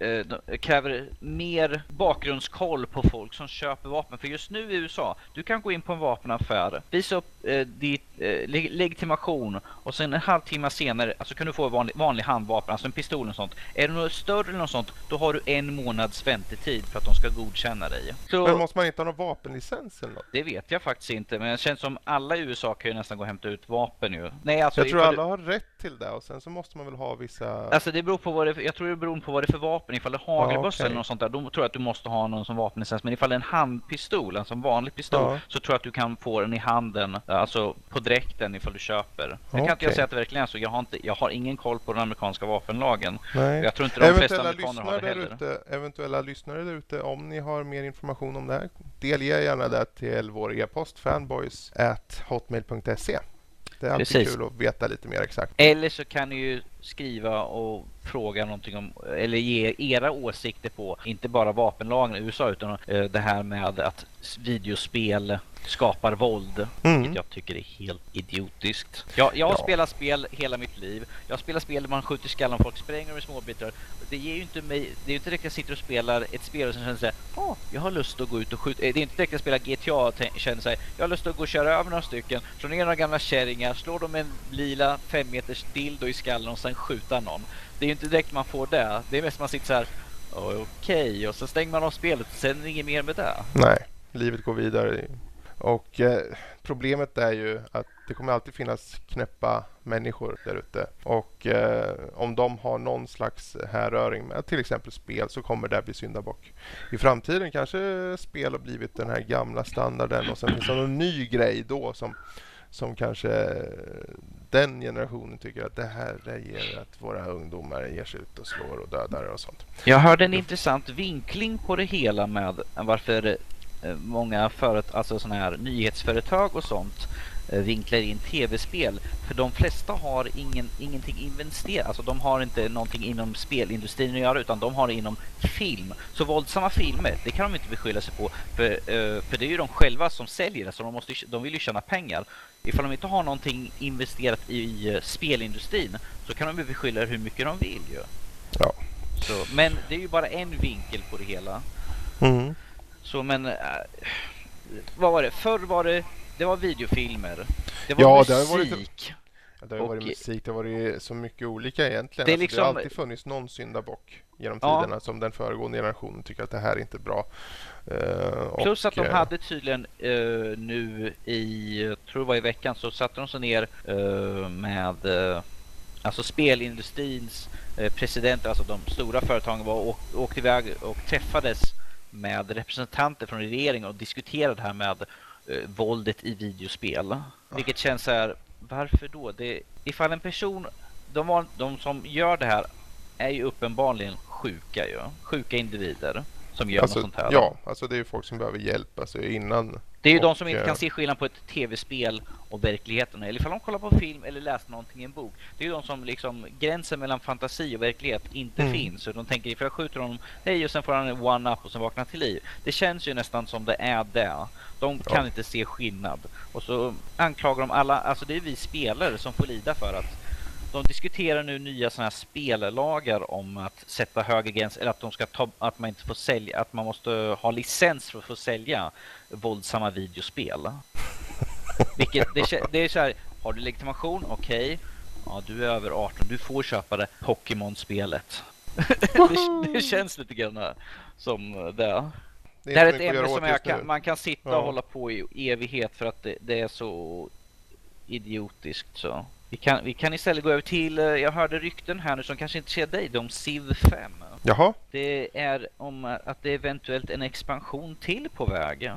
eh, kräver mer bakgrundskoll på folk som köper vapen. För just nu i USA, du kan gå in på en vapenaffär, visa upp eh, ditt eh, leg legitimation och sen en halvtimme senare alltså kan du få vanlig, vanlig handvapen, alltså en pistol och sånt. Är det något större eller något sånt, då har du en månads väntetid för att de ska godkänna dig. Så, men måste man inte ha någon vapenlicens eller något? Det vet jag faktiskt inte, men det känns som alla i USA kan ju nästan gå och hämta ut vapen ju. Nej, alltså, jag tror alla du... har rätt till det och sen så måste man väl ha vissa... Alltså det beror på vad det, jag tror det beror på vad det är för vapen. Ifall det är hagelbössa ja, okay. eller något sånt där, då tror jag att du måste ha någon som vapenlicens. Men ifall det är en handpistol, alltså en vanlig pistol, ja. så tror jag att du kan få den i handen, alltså på dräkten ifall du köper. Sen okay. kan inte jag säga att det verkligen är så. Jag har, inte, jag har ingen koll på den amerikanska vapenlagen. Nej. Jag tror inte de eventuella flesta amerikaner har det heller. Ute, eventuella lyssnare där ute, om ni har mer information om det här, delge gärna det till vår e-post fanboys at hotmail.se. Det är alltid Precis. kul att veta lite mer exakt. Eller så kan ni ju skriva och fråga någonting om, eller ge era åsikter på, inte bara vapenlagen i USA utan uh, det här med att videospel skapar våld, mm. vilket jag tycker är helt idiotiskt. Jag, jag har ja. spelat spel hela mitt liv. Jag har spelat spel där man skjuter skallen och folk spränger i småbitar. Det ger ju inte mig, det är ju inte direkt att jag sitter och spelar ett spel och sen känner såhär, oh, jag har lust att gå ut och skjuta. Det är inte direkt att jag spelar GTA och känner såhär, jag har lust att gå och köra över några stycken, slå ner några gamla kärringar, slå dem med en lila fem meters dildo i skallen och sen skjuta någon. Det är ju inte direkt man får det. Det är mest man sitter så här. okej, okay. och så stänger man av spelet, sen är det inget mer med det. Nej, livet går vidare. Och eh, problemet är ju att det kommer alltid finnas knäppa människor där ute. Och eh, om de har någon slags härröring med till exempel spel så kommer det bli syndabock. I framtiden kanske spel har blivit den här gamla standarden och sen finns det någon ny grej då som, som kanske den generationen tycker att det här ger att våra ungdomar ger sig ut och slår och dödar och sånt. Jag hörde en intressant vinkling på det hela med varför eh, många företag, alltså såna här nyhetsföretag och sånt eh, vinklar in tv-spel. För de flesta har ingen, ingenting investerat, alltså de har inte någonting inom spelindustrin att göra utan de har det inom film. Så våldsamma filmer, det kan de inte beskylla sig på för, eh, för det är ju de själva som säljer det så de, måste, de vill ju tjäna pengar. Ifall de inte har någonting investerat i spelindustrin så kan de ju beskylla hur mycket de vill ju. Ja. Så, men det är ju bara en vinkel på det hela. Mm. Så men, äh, vad var det? Förr var det, det var videofilmer. Det var ja, musik. Ja, det har varit musik. Det har varit så mycket olika egentligen. Det, alltså, liksom, det har alltid funnits någon syndabock genom ja. tiderna som den föregående generationen tycker att det här är inte bra. Uh, Plus och, att de uh, hade tydligen uh, nu i, tror det var i veckan, så satte de sig ner med alltså spelindustrins presidenter, alltså de stora företagen var och åkte iväg och träffades med representanter från regeringen och diskutera det här med eh, våldet i videospel. Vilket känns så här, varför då? Det, ifall en person, de, var, de som gör det här är ju uppenbarligen sjuka ju, sjuka individer som gör alltså, något sånt här. Ja, alltså det är ju folk som behöver hjälp alltså innan. Det är ju och, de som inte eh, kan se skillnad på ett tv-spel och verkligheten. Eller ifall de kollar på film eller läser någonting i en bok. Det är ju de som liksom gränsen mellan fantasi och verklighet inte Mm. finns. Så de tänker ifall jag skjuter honom, hej och sen får han en one-up och sen vaknar till liv. Det känns ju nästan som det är det. De kan Ja. inte se skillnad. Och så anklagar de alla, alltså det är vi spelare som får lida för att de diskuterar nu nya sådana här spellagar om att sätta högre gräns eller att de ska ta, att man inte får sälja, att man måste ha licens för att få sälja våldsamma videospel. Vilket, det, det är så här, har du legitimation? Okej. Ja, du är över 18, du får köpa det Pokémon-spelet. det, det känns lite grann som det. Det är, Det här är ett ämne som kan, man kan sitta Ja. och hålla på i evighet för att det, det är så idiotiskt så. Vi kan, vi kan istället gå över till, eh, jag hörde rykten här nu som kanske inte ser dig, om Civ 5. Jaha, Det är om att det är eventuellt en expansion till på väg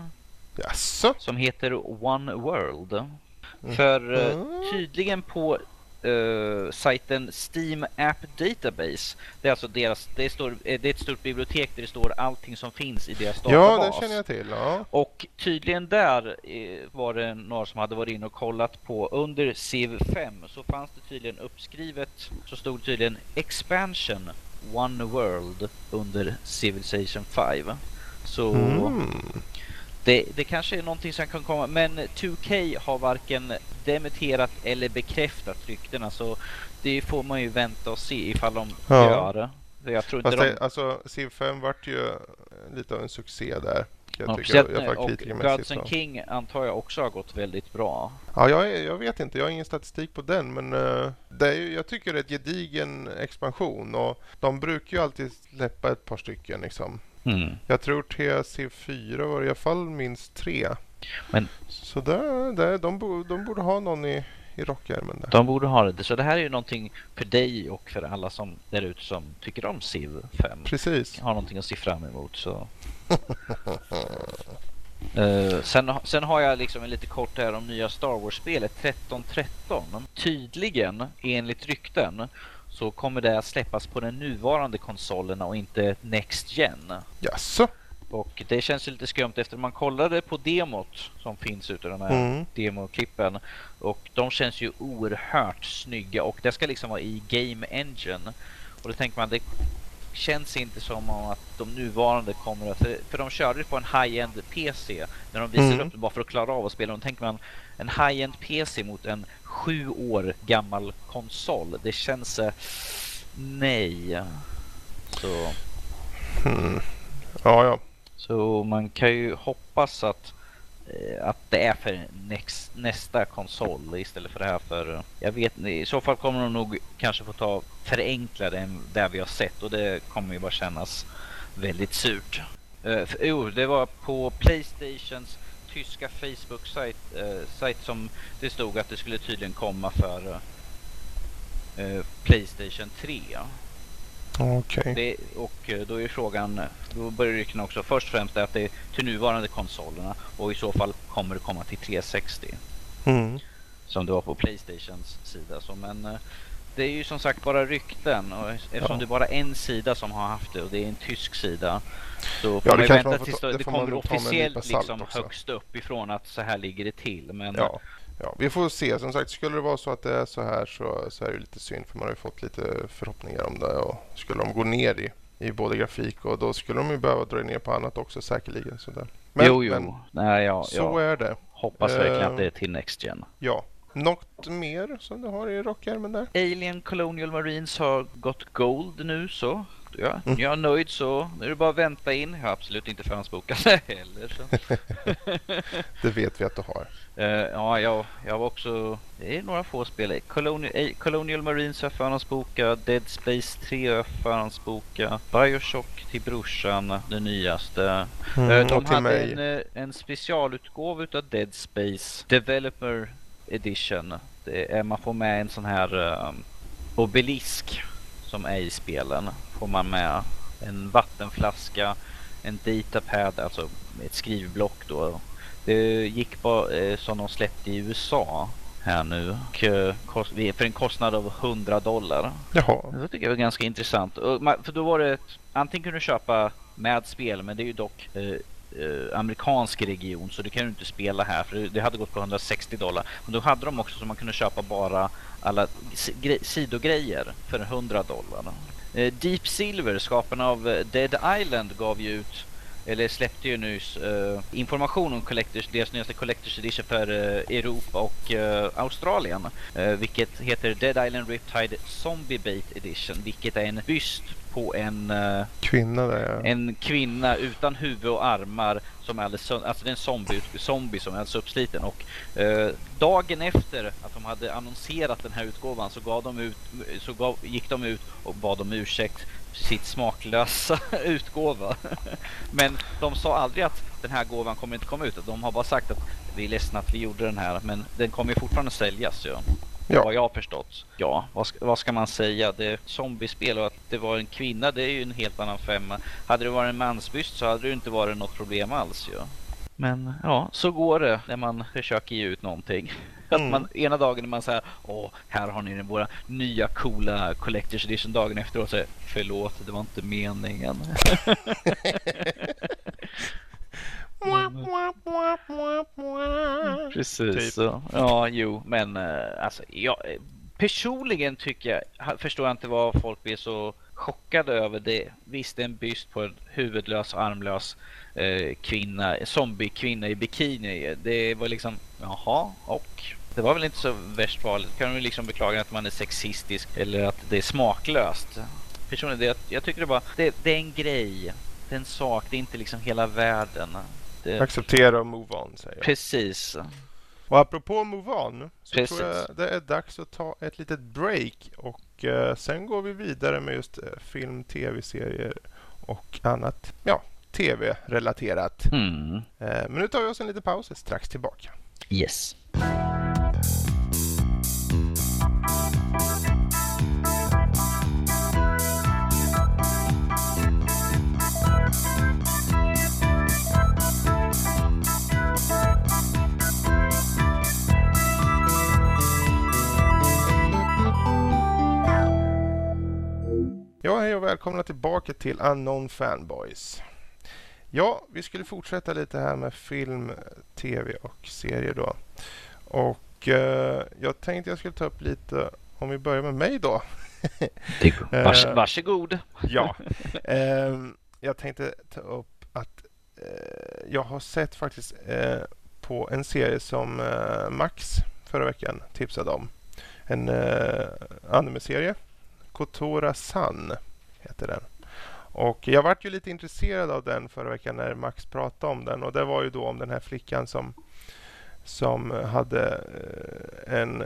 jaså? som heter One World. Mm. För eh, Mm. tydligen på eh, sajten Steam App Database, det är alltså deras, det, står, eh, det är ett stort bibliotek där det står allting som finns i deras Ja, databas. det känner jag till. Ja. Och tydligen där eh, var det några som hade varit inne och kollat på under Civ 5 så fanns det tydligen uppskrivet så stod det tydligen Expansion One World under Civilization 5. Så Mm. Det, det kanske är någonting som kan komma men 2K har varken dementerat eller bekräftat ryktena så det får man ju vänta och se ifall de Ja. gör Jag tror inte Fast de... det, alltså, Civ 5 vart ju lite av en succé där. Jag Ja, tycker, fall när- och. Gods and King antar jag också har gått väldigt bra. Ja, jag, jag vet inte, jag har ingen statistik på den, men eh, det är ju, jag tycker det är ett gedigen expansion och de brukar ju alltid släppa ett par stycken liksom. Mm. Jag tror TC4 var i alla fall minst tre. Men- Så där, där, de, bo, de borde ha någon i, i rockärmen där. De borde ha det. Så det här är ju någonting för dig och för alla som där ute som tycker om Civ 5. Precis. Har någonting att se fram emot så. Eh, sen, sen har jag liksom en lite kort här om nya Star Wars-spelet 1313. Tydligen, enligt rykten, så kommer det att släppas på den nuvarande konsolerna och inte Next Gen. Jaså? Och det känns lite skumt efter man kollade på demot som finns ute, de här Mm. demoklippen. Och de känns ju oerhört snygga och det ska liksom vara i Game Engine. Och då tänker man, det känns inte som om att de nuvarande kommer att... För, för de körde ju på en high-end PC när de visade Mm. upp det bara för att klara av att spela. Då tänker man, en high-end PC mot en sju år gammal konsol. Det känns... Eh, nej. Så... Hmm. Ja, ja. Så man kan ju hoppas att, eh, att det är för next, nästa konsol istället för det här för... eh, Jag vet inte, i så fall kommer de nog kanske få ta förenklade än det vi har sett och det kommer ju bara kännas väldigt surt. Uh, för, jo, det var på Playstations tyska Facebook-sajt eh, som det stod att det skulle tydligen komma för eh, Playstation 3. Okej. Det, och eh, då är frågan, då börjar ryktena också först och främst att det är till nuvarande konsolerna och i så fall kommer det komma till 360 Mm. som det var på Playstations sida. Så, men eh, det är ju som sagt bara rykten och eftersom Ja. det är bara en sida som har haft det och det är en tysk sida så får Ja, man vänta tills det, det kommer officiellt liksom också. högst upp ifrån att så här ligger det till. Men Ja. ja, vi får se. Som sagt, skulle det vara så att det är så här så, så är det lite synd för man har ju fått lite förhoppningar om det. Och skulle de gå ner i, i både grafik och då skulle de ju behöva dra ner på annat också säkerligen. Sådär. Men, jo, jo. men Nej, ja, så ja. är det. hoppas verkligen Eh, att det är till Next Gen. Ja. Något mer som du har i rockärmen där? Alien Colonial Marines har gått gold nu så. Ja, Mm. jag är nöjd så. Nu är det bara att vänta in. Jag har absolut inte förhandsbokat heller. Så. Det vet vi att du har. Eh, ja, jag, jag var också... Det är några få spel. Colonial, eh, Colonial Marines har jag förhandsbokat. Dead Space 3 har jag förhandsbokat. Bioshock till brorsan, det nyaste. Eh, Mm, De och till hade mig. en, eh, en specialutgåva utav Dead Space Developer Edition. Är, man får med en sån här um, obelisk som är i spelen. Får man med en vattenflaska, en datapad, alltså ett skrivblock då. Det gick bara eh, som de släppte i USA här nu. Och, eh, för en kostnad av 100 dollar. Jaha. Det tycker jag var ganska intressant. För då var det antingen kunde du köpa med spel, men det är ju dock eh, eh, amerikansk region så du kan ju inte spela här för det hade gått på 160 dollar. Men då hade de också så man kunde köpa bara alla sidogrejer för 100 dollar. Eh, Deep Silver, skaparna av eh, Dead Island, gav ju ut eller släppte ju nyss uh, information om Collectors, deras nyaste Collectors Edition för uh, Europa och uh, Australien. vilket heter Dead Island Riptide Zombie Bait Edition. Vilket är en byst på en kvinna, där, ja. en kvinna utan huvud och armar som är alldeles, alltså det är en zombie, zombie som är alldeles uppsliten och dagen efter att de hade annonserat den här utgåvan så, gav de ut, så gav, gick de ut och bad om ursäkt sitt smaklösa utgåva. Men de sa aldrig att den här gåvan kommer inte komma ut. De har bara sagt att vi är ledsna att vi gjorde den här, men den kommer fortfarande säljas. Ja. Ja. Vad jag har förstått. Ja, vad ska, vad ska man säga? Det är zombiespel och att det var en kvinna, det är ju en helt annan femma. Hade det varit en mansbyst så hade det inte varit något problem alls. Ja. Men ja, så går det när man försöker ge ut någonting. Mm. Att man, ena dagen är man så här, åh, här har ni våra nya coola Collector's Edition. Dagen efteråt så förlåt, det var inte meningen. Precis. Typ. Ja, jo, men uh, alltså, jag, personligen tycker jag, förstår jag inte vad folk blir så chockade över det. Visst, det är en byst på en huvudlös och armlös eh, kvinna, zombie-kvinna i bikini. Det var liksom, jaha, och det var väl inte så värst farligt. Kan du liksom beklaga att man är sexistisk eller att det är smaklöst. Personligen, det, jag tycker det bara, det, det är en grej. Det är en sak, det är inte liksom hela världen. Det... Acceptera och move on, säger jag. Precis. Och apropå move on så Precis. tror jag det är dags att ta ett litet break och uh, sen går vi vidare med just uh, film, tv-serier och annat. Ja, tv-relaterat. Mm. Uh, men nu tar vi oss en liten paus, strax tillbaka. Yes. Ja, hej och välkomna tillbaka till Unknown Fanboys. Ja, vi skulle fortsätta lite här med film, tv och serier då. Och eh, jag tänkte jag skulle ta upp lite, om vi börjar med mig då. Vars, eh, varsågod. ja, eh, jag tänkte ta upp att eh, jag har sett faktiskt eh, på en serie som eh, Max förra veckan tipsade om. En eh, anime-serie Kotora Sun heter den. Och jag vart ju lite intresserad av den förra veckan när Max pratade om den och det var ju då om den här flickan som som hade eh, en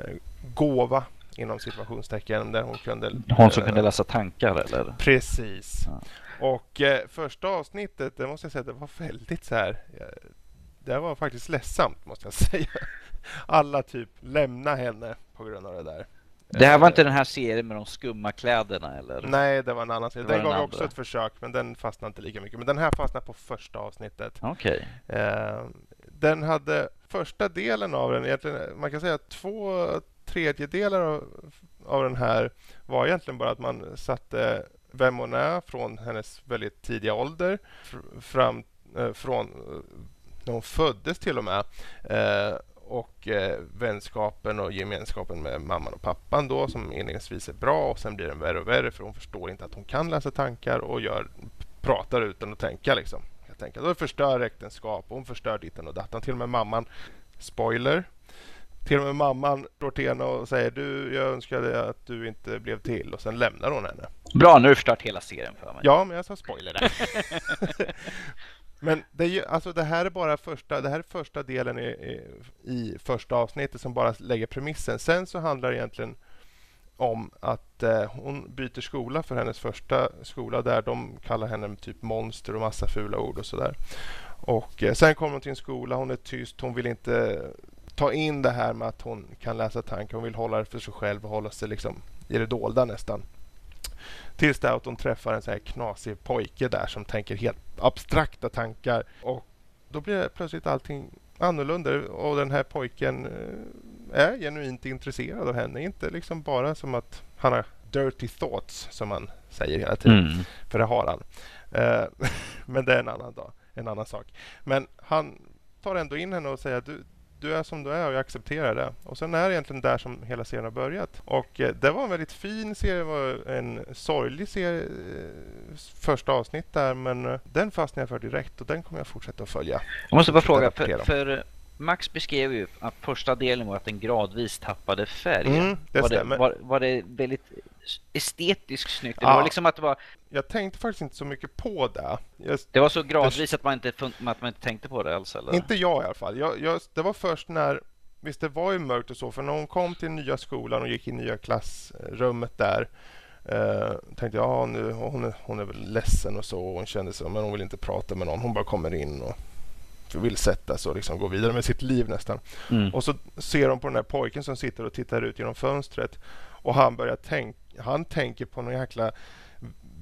gåva inom situationstecken där hon kunde... Hon som kunde läsa tankar eller? Precis. Ja. Och eh, första avsnittet, det måste jag säga, det var väldigt så här... Eh, det var faktiskt ledsamt måste jag säga. Alla typ lämna henne på grund av det där. Det här var inte den här serien med de skumma kläderna eller? Nej, det var en annan serie. Den gav också ett försök, men den fastnade inte lika mycket. Men den här fastnade på första avsnittet. Okej. Okay. Eh, den hade första delen av den, egentligen, man kan säga två tredjedelar av, av den här var egentligen bara att man satte vem hon är från hennes väldigt tidiga ålder fram eh, från eh, när hon föddes till och med. Och eh, vänskapen och gemenskapen med mamman och pappan då som inledningsvis är bra och sen blir den värre och värre för hon förstår inte att hon kan läsa tankar och gör, pratar utan att tänka liksom. Helt enkelt. Och förstör äktenskap, hon förstör ditten och datten. Till och med mamman, spoiler, till och med mamman slår till henne och säger du, jag önskade att du inte blev till och sen lämnar hon henne. Bra, nu har du förstört hela serien för mig. Ja, men jag sa spoiler där. Men det, är ju, alltså det här är bara första, det här är första delen i, i, i, första avsnittet som bara lägger premissen. Sen så handlar det egentligen om att eh, hon byter skola för hennes första skola där de kallar henne typ monster och massa fula ord och sådär. Och eh, sen kommer hon till en skola, hon är tyst, hon vill inte ta in det här med att hon kan läsa tankar. Hon vill hålla det för sig själv och hålla sig liksom i det dolda nästan. Tills det att hon träffar en så här knasig pojke där som tänker helt abstrakta tankar. Och då blir plötsligt allting annorlunda och den här pojken eh, är genuint intresserad av henne. Inte liksom bara som att han har dirty thoughts som man säger hela tiden. Mm. För det har han. Uh, Men det är en annan dag, en annan sak. Men han tar ändå in henne och säger du, du är som du är och jag accepterar det. Och sen är det egentligen där som hela serien har börjat. Och eh, det var en väldigt fin serie, det var en sorglig serie, eh, första avsnitt där, men eh, den fastnade jag för direkt och den kommer jag fortsätta att följa. Jag måste bara fråga, för, för Max beskrev ju att första delen var att den gradvis tappade färg. Mm, det var, det, var, var, det väldigt estetiskt snyggt? Ja. Det var liksom att det var... Jag tänkte faktiskt inte så mycket på det. Jag... det var så gradvis att man, inte, att man inte tänkte på det alls? Eller? Inte jag i alla fall. Jag, jag, det var först när Visst, det var ju mörkt och så, för när hon kom till nya skolan och gick i nya klassrummet där eh, tänkte jag, ja, nu, hon, är, hon är väl ledsen och så. Och hon kände så, men hon vill inte prata med någon. Hon bara kommer in och vill sätta sig och liksom gå vidare med sitt liv nästan. Mm. Och så ser de på den här pojken som sitter och tittar ut genom fönstret och han börjar tänka, han tänker på någon jäkla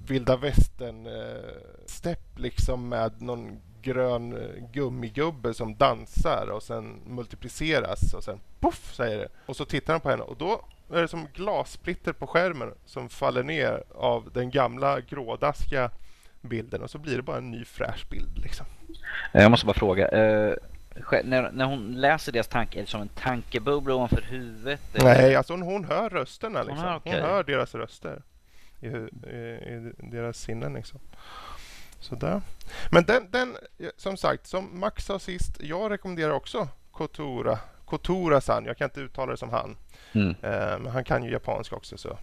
vilda västern eh, stepp liksom med någon grön eh, gummigubbe som dansar och sen multipliceras och sen poff säger det. Och så tittar han på henne och då är det som glassplitter på skärmen som faller ner av den gamla grådaskiga bilden och så blir det bara en ny fräsch bild. Liksom. Eh, jag måste bara fråga. Eh, när, när hon läser deras tanke, är det som en tankebubbla ovanför huvudet? Nej, alltså hon, hon hör rösterna. Liksom. Hon, hör, okay. hon hör deras röster i, i, i deras sinnen. Liksom. Sådär. Men den, den, som sagt, som Max sa sist, jag rekommenderar också Kotura. Kotura-san, jag kan inte uttala det som han. Mm. Eh, men han kan ju japanska också. Så.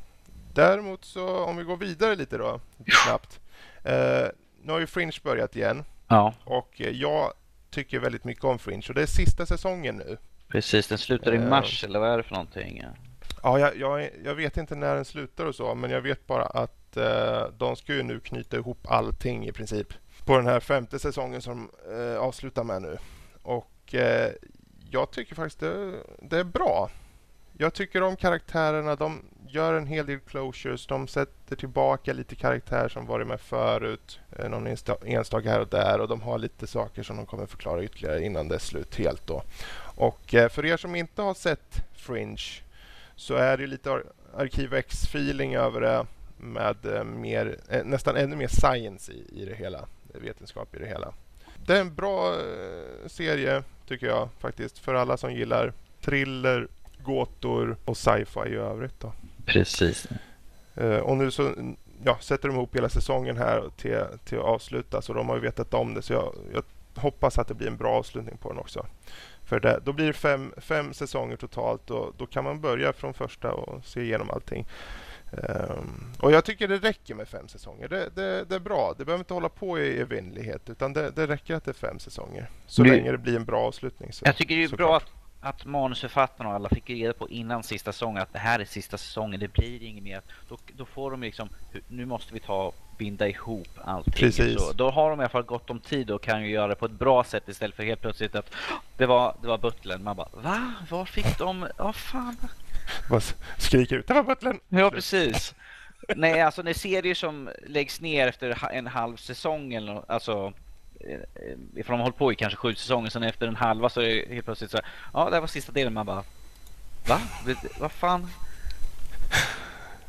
Däremot så om vi går vidare lite då, lite snabbt. Eh, nu har ju Fringe börjat igen. Ja. Och eh, jag tycker väldigt mycket om Fringe och det är sista säsongen nu. Precis, den slutar i eh. mars eller vad är det för någonting? Ja, jag, jag, jag, vet inte när den slutar och så, men jag vet bara att eh, de ska ju nu knyta ihop allting i princip på den här femte säsongen som eh, avslutar med nu. Och eh, jag tycker faktiskt det, det, är bra. Jag tycker om karaktärerna. De gör en hel del closures. De sätter tillbaka lite karaktär som varit med förut. Eh, någon enstaka här och där. Och de har lite saker som de kommer förklara ytterligare innan det är slut helt. Då. Och eh, för er som inte har sett Fringe så är det lite Arkivex-feeling över det med eh, mer, nästan ännu mer science i, i det hela. Vetenskap i det hela. Det är en bra serie tycker jag faktiskt för alla som gillar thriller, gåtor och sci-fi i övrigt. Då. Precis. Uh, och nu så ja, sätter de ihop hela säsongen här till, till att avsluta så de har ju vetat om det så jag, jag hoppas att det blir en bra avslutning på den också. För det, då blir det fem, fem säsonger totalt och då kan man börja från första och se igenom allting. Um, och jag tycker det räcker med fem säsonger. Det, det, det är bra. Det behöver inte hålla på i evinnerlighet utan det, det räcker att det är fem säsonger. Så det, länge det blir en bra avslutning. Så, jag tycker det är bra att att manusförfattarna och alla fick reda på innan sista säsongen att det här är sista säsongen, det blir inget mer. Då, då får de liksom, nu måste vi ta binda ihop allting. Precis. Så då har de i alla fall gott om tid och kan ju göra det på ett bra sätt istället för helt plötsligt att det var, det var butlern. Man bara, va? Var fick de? Ja, oh, fan. Bara skriker ut, det var butlern. Ja, precis. Nej, alltså när serier som läggs ner efter en halv säsong eller alltså ifall de har hållit på i kanske sju säsonger, sen efter en halva så är det helt plötsligt så här, ja det här var sista delen, man bara va? Vad fan?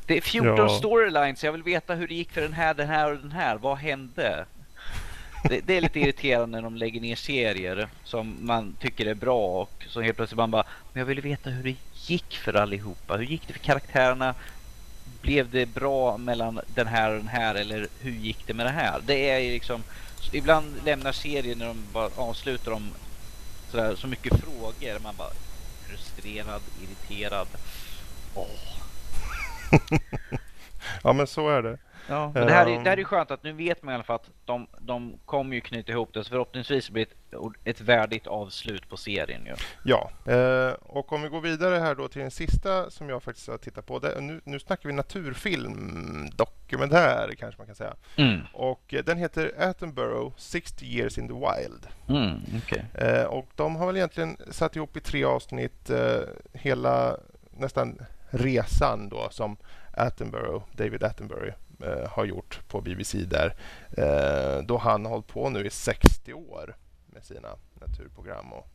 Det är 14 ja. storylines, jag vill veta hur det gick för den här, den här och den här, vad hände? Det, det, är lite irriterande när de lägger ner serier som man tycker är bra och så helt plötsligt man bara, men jag vill veta hur det gick för allihopa, hur gick det för karaktärerna? Blev det bra mellan den här och den här eller hur gick det med det här? Det är liksom ibland lämnar serien när de bara avslutar dem sådär, så mycket frågor. Man bara frustrerad, irriterad. Åh. ja men så är det. Ja, men det, här är, det här är skönt att nu vet man i alla fall att de, de kommer ju knyta ihop det. Så förhoppningsvis blir det ett, ett värdigt avslut på serien. Ju. Ja, eh, och om vi går vidare här då till den sista som jag faktiskt har tittat på. Det, nu, nu snackar vi naturfilm, dokumentär kanske man kan säga. Mm. Och eh, den heter Attenborough 60 years in the wild. Mm, okay. eh, och de har väl egentligen satt ihop i tre avsnitt eh, hela nästan resan då som Attenborough, David Attenborough har gjort på BBC där. Eh, då han har hållit på nu i 60 år med sina naturprogram. Och,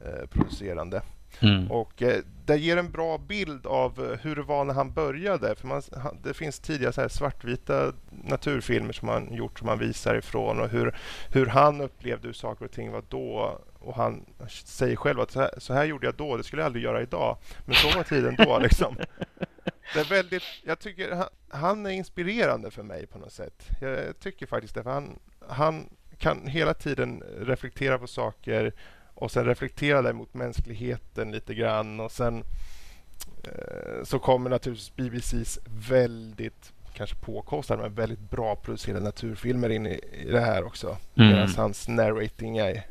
eh, producerande. Mm. Och eh, det ger en bra bild av eh, hur det var när han började. För man, det finns tidigare så här svartvita naturfilmer som han gjort som han visar ifrån och hur, hur han upplevde hur saker och ting var då. Och han säger själv att så här, så här gjorde jag då, det skulle jag aldrig göra idag. Men så var tiden då liksom. Det är väldigt, jag tycker han, han är inspirerande för mig på något sätt. Jag tycker faktiskt det. För han, han kan hela tiden reflektera på saker och sen reflektera det mot mänskligheten lite grann och sen eh, så kommer naturligtvis BBCs väldigt kanske påkostade men väldigt bra producerade naturfilmer in i, i det här också. Mm. Medan hans narrating är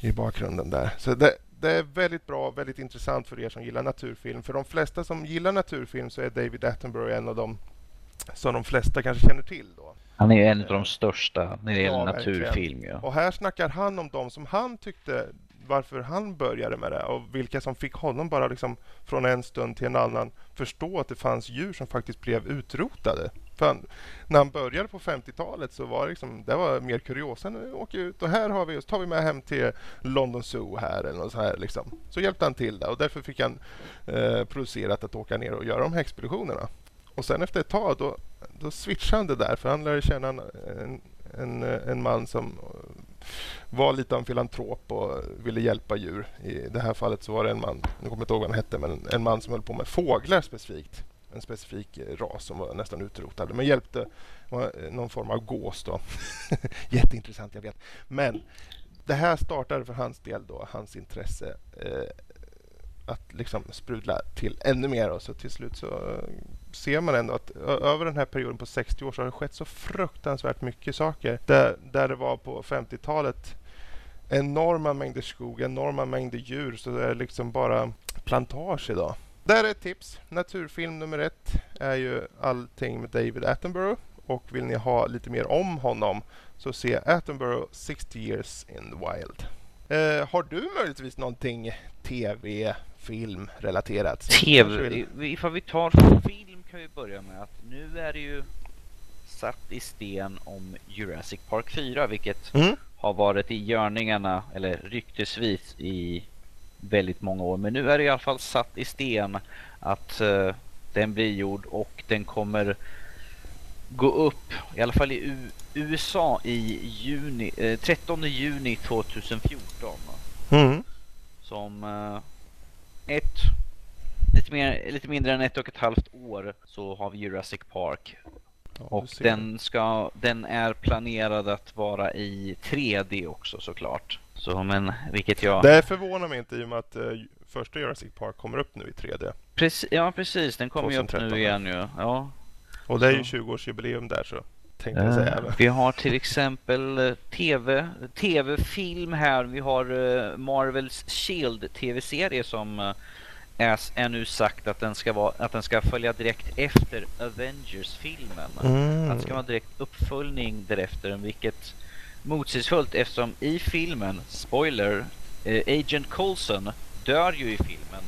i bakgrunden där. Så det, det är väldigt bra, väldigt intressant för er som gillar naturfilm. För de flesta som gillar naturfilm så är David Attenborough en av dem som de flesta kanske känner till. Då. Han är ju en av de största när det gäller Ja, naturfilm. Ja. Och här snackar han om de som han tyckte varför han började med det och vilka som fick honom bara liksom från en stund till en annan förstå att det fanns djur som faktiskt blev utrotade. För när han började på 50-talet så var det, liksom, det var mer kuriosa. Nu åker ut och här har vi, tar vi med hem till London Zoo här eller något så här liksom. Så hjälpte han till där. och därför fick han eh, producerat att åka ner och göra de här expeditionerna. Och sen efter ett tag då, då switchade han det där för han lärde känna en, en, en, en man som eh, var lite av en filantrop och ville hjälpa djur. I det här fallet så var det en man, nu kommer jag inte ihåg vad han hette, men en man som höll på med fåglar specifikt. En specifik ras som var nästan utrotad, men hjälpte var eh, någon form av gås då. Jätteintressant, jag vet. Men det här startade för hans del då, hans intresse eh, att liksom sprudla till ännu mer. Och så till slut så eh, ser man ändå att över den här perioden på 60 år så har det skett så fruktansvärt mycket saker. Där, där det var på 50-talet enorma mängder skog, enorma mängder djur så det är liksom bara plantage idag. Där är ett tips. Naturfilm nummer ett är ju allting med David Attenborough. Och vill ni ha lite mer om honom så se Attenborough 60 years in the wild. Eh, har du möjligtvis någonting tv, film relaterat? TV, ifall vi tar film kan vi börja med att nu är det ju satt i sten om Jurassic Park 4 vilket Mm. har varit i görningarna eller ryktesvis i väldigt många år. Men nu är det i alla fall satt i sten att eh, den blir gjord och den kommer gå upp i alla fall i U- USA i juni, eh, 13 juni 2014 Mm. som eh, ett lite, mer, lite mindre än ett och ett halvt år så har vi Jurassic Park Ja, och den, ska, den är planerad att vara i 3D också såklart. Så men vilket jag... Det förvånar mig inte i och med att eh, första Jurassic Park kommer upp nu i 3D. Preci- ja precis, den kommer ju upp 2013, nu igen ju. Ja. Och det är ju Så. 20-årsjubileum där så tänkte jag säga. Eh, vi har till exempel eh, TV, TV-film här. Vi har eh, Marvels Shield TV-serie som eh, är, är nu sagt att den ska vara att den ska följa direkt efter Avengers-filmen. Mm. Att det ska vara direkt uppföljning därefter, vilket motsägelsefullt eftersom i filmen, spoiler, eh, Agent Coulson dör ju i filmen.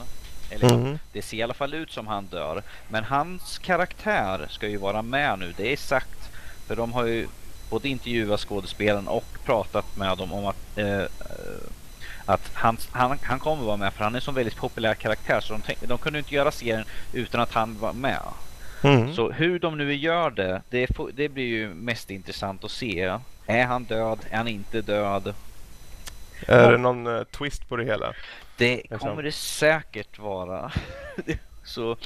Eller Mm. det ser i alla fall ut som han dör. Men hans karaktär ska ju vara med nu, det är sagt. För de har ju både intervjuat skådespelaren och pratat med dem om att, eh, eh, att han, han, han kommer vara med för han är en så väldigt populär karaktär så de, tänk, de kunde inte göra serien utan att han var med. Mm. Så hur de nu gör det, det, det blir ju mest intressant att se. Är han död? Är han inte död? Är det någon eh, twist på det hela? Det kommer det säkert vara. så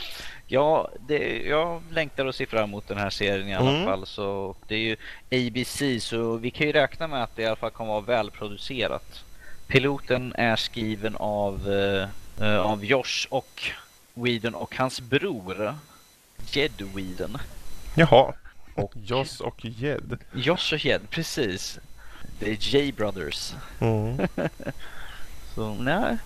ja, det, jag längtar och ser fram emot den här serien i alla Mm. fall. Så det är ju ABC så vi kan ju räkna med att det i alla fall kommer vara välproducerat. Piloten är skriven av, eh, av Josh och Whedon och hans bror Jed Whedon. Jaha. Och- Joss och Jed. Josh och Jed, precis. Det är J Brothers. Mm. Så nej,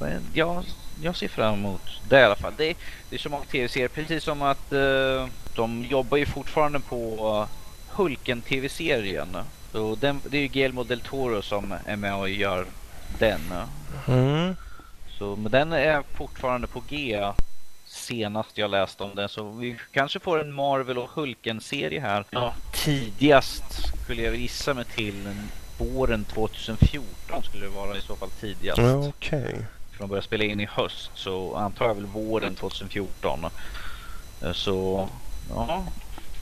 men jag, jag ser fram emot det i alla fall. Det, det är så många tv-serier, precis som att eh, de jobbar ju fortfarande på uh, Hulken tv-serien. Så den, det är ju Guillermo del Toro som är med och gör den. Mm. Så, men den är fortfarande på G senast jag läste om den. Så vi kanske får en Marvel och Hulken-serie här. Ja. Tidigast skulle jag gissa mig till våren 2014 skulle det vara i så fall tidigast. Okej. Okay. För de börjar spela in i höst så antar jag väl våren 2014. Eh, så ja.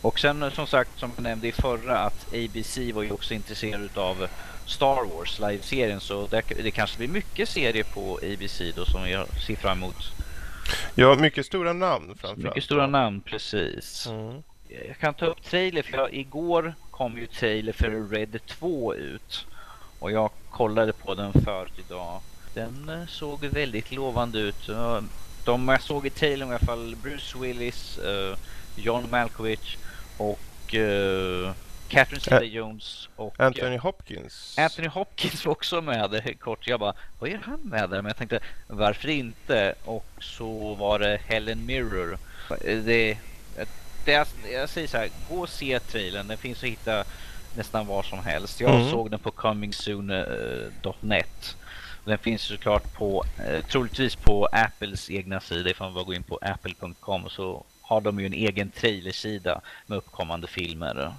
Och sen som sagt som jag nämnde i förra att ABC var ju också intresserad av Star Wars live-serien så det, det kanske blir mycket serier på ABC då som jag ser fram emot. Ja, mycket stora namn framförallt. Mycket stora namn, precis. Mm. Jag kan ta upp trailer för jag, igår kom ju trailer för Red 2 ut. Och jag kollade på den förut idag. Den eh, såg väldigt lovande ut. De jag såg i trailern i alla fall Bruce Willis, uh, John Malkovich och uh, Catherine Zeta-Jones och Anthony Hopkins. Anthony Hopkins var också med kort. Jag bara, vad gör han med där? Men jag tänkte, varför inte? Och så var det Helen Mirror. Det, det, jag säger så här, gå och se trailern. Den finns att hitta nästan var som helst. Jag mm. såg den på comingsoon.net. Den finns såklart på, eh, troligtvis på Apples egna sida ifall man går in på apple.com så har de ju en egen trailersida med uppkommande filmer.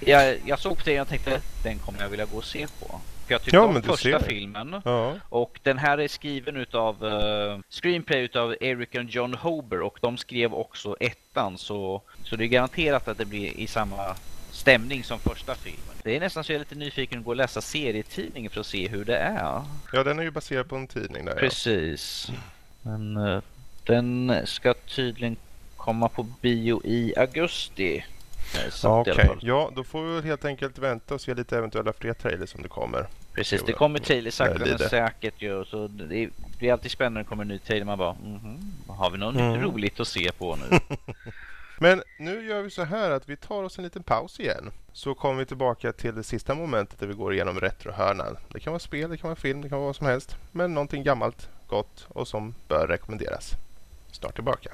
Jag, jag såg på trailern och tänkte den kommer jag vilja gå och se på. För jag tyckte ja, om första filmen. Ja. Och den här är skriven utav uh, Screenplay utav Eric och John Hober och de skrev också ettan så, så det är garanterat att det blir i samma stämning som första filmen. Det är nästan så jag är lite nyfiken att gå och läsa serietidningen för att se hur det är. Ja, den är ju baserad på en tidning där. Precis. Ja. Men uh, den ska tydligen komma på bio i augusti. Ja, Okej, okay. ja då får vi helt enkelt vänta och se lite eventuella fler trailers som det kommer. Precis, det kommer trailers sakta men säkert ju. Så det blir alltid spännande när det kommer en ny trailer. Man bara, mm -hmm, har vi något mm. roligt att se på nu? men nu gör vi så här att vi tar oss en liten paus igen. Så kommer vi tillbaka till det sista momentet där vi går igenom retrohörnan. Det kan vara spel, det kan vara film, det kan vara vad som helst. Men någonting gammalt, gott och som bör rekommenderas. Snart tillbaka.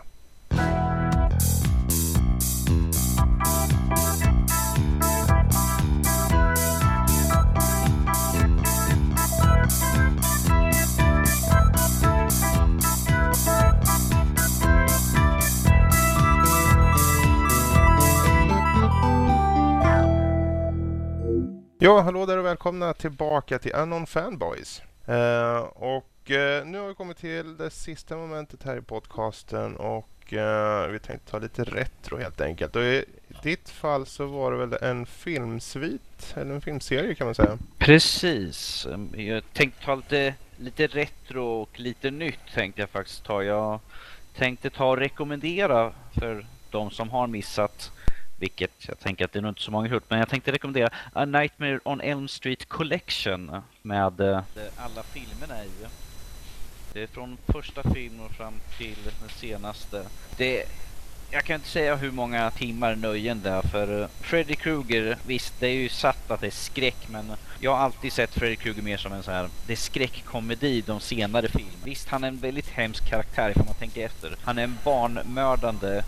Ja, hallå där och välkomna tillbaka till Anon Fanboys. Eh, och eh, nu har vi kommit till det sista momentet här i podcasten och eh, vi tänkte ta lite retro helt enkelt. Och i ditt fall så var det väl en filmsvit eller en filmserie kan man säga? Precis. Jag tänkte ta lite, lite retro och lite nytt tänkte jag faktiskt ta. Jag tänkte ta och rekommendera för de som har missat vilket jag tänker att det är nog inte så många gjort. Men jag tänkte rekommendera A Nightmare on Elm Street Collection med eh, alla filmerna i. Det är från första filmen fram till den senaste. Det jag kan inte säga hur många timmar nöjen det är för eh, Freddy Krueger, visst det är ju satt att det är skräck men jag har alltid sett Freddy Krueger mer som en sån här, det är skräckkomedi de senare filmerna. Visst han är en väldigt hemsk karaktär ifall man tänker efter. Han är en barnmördande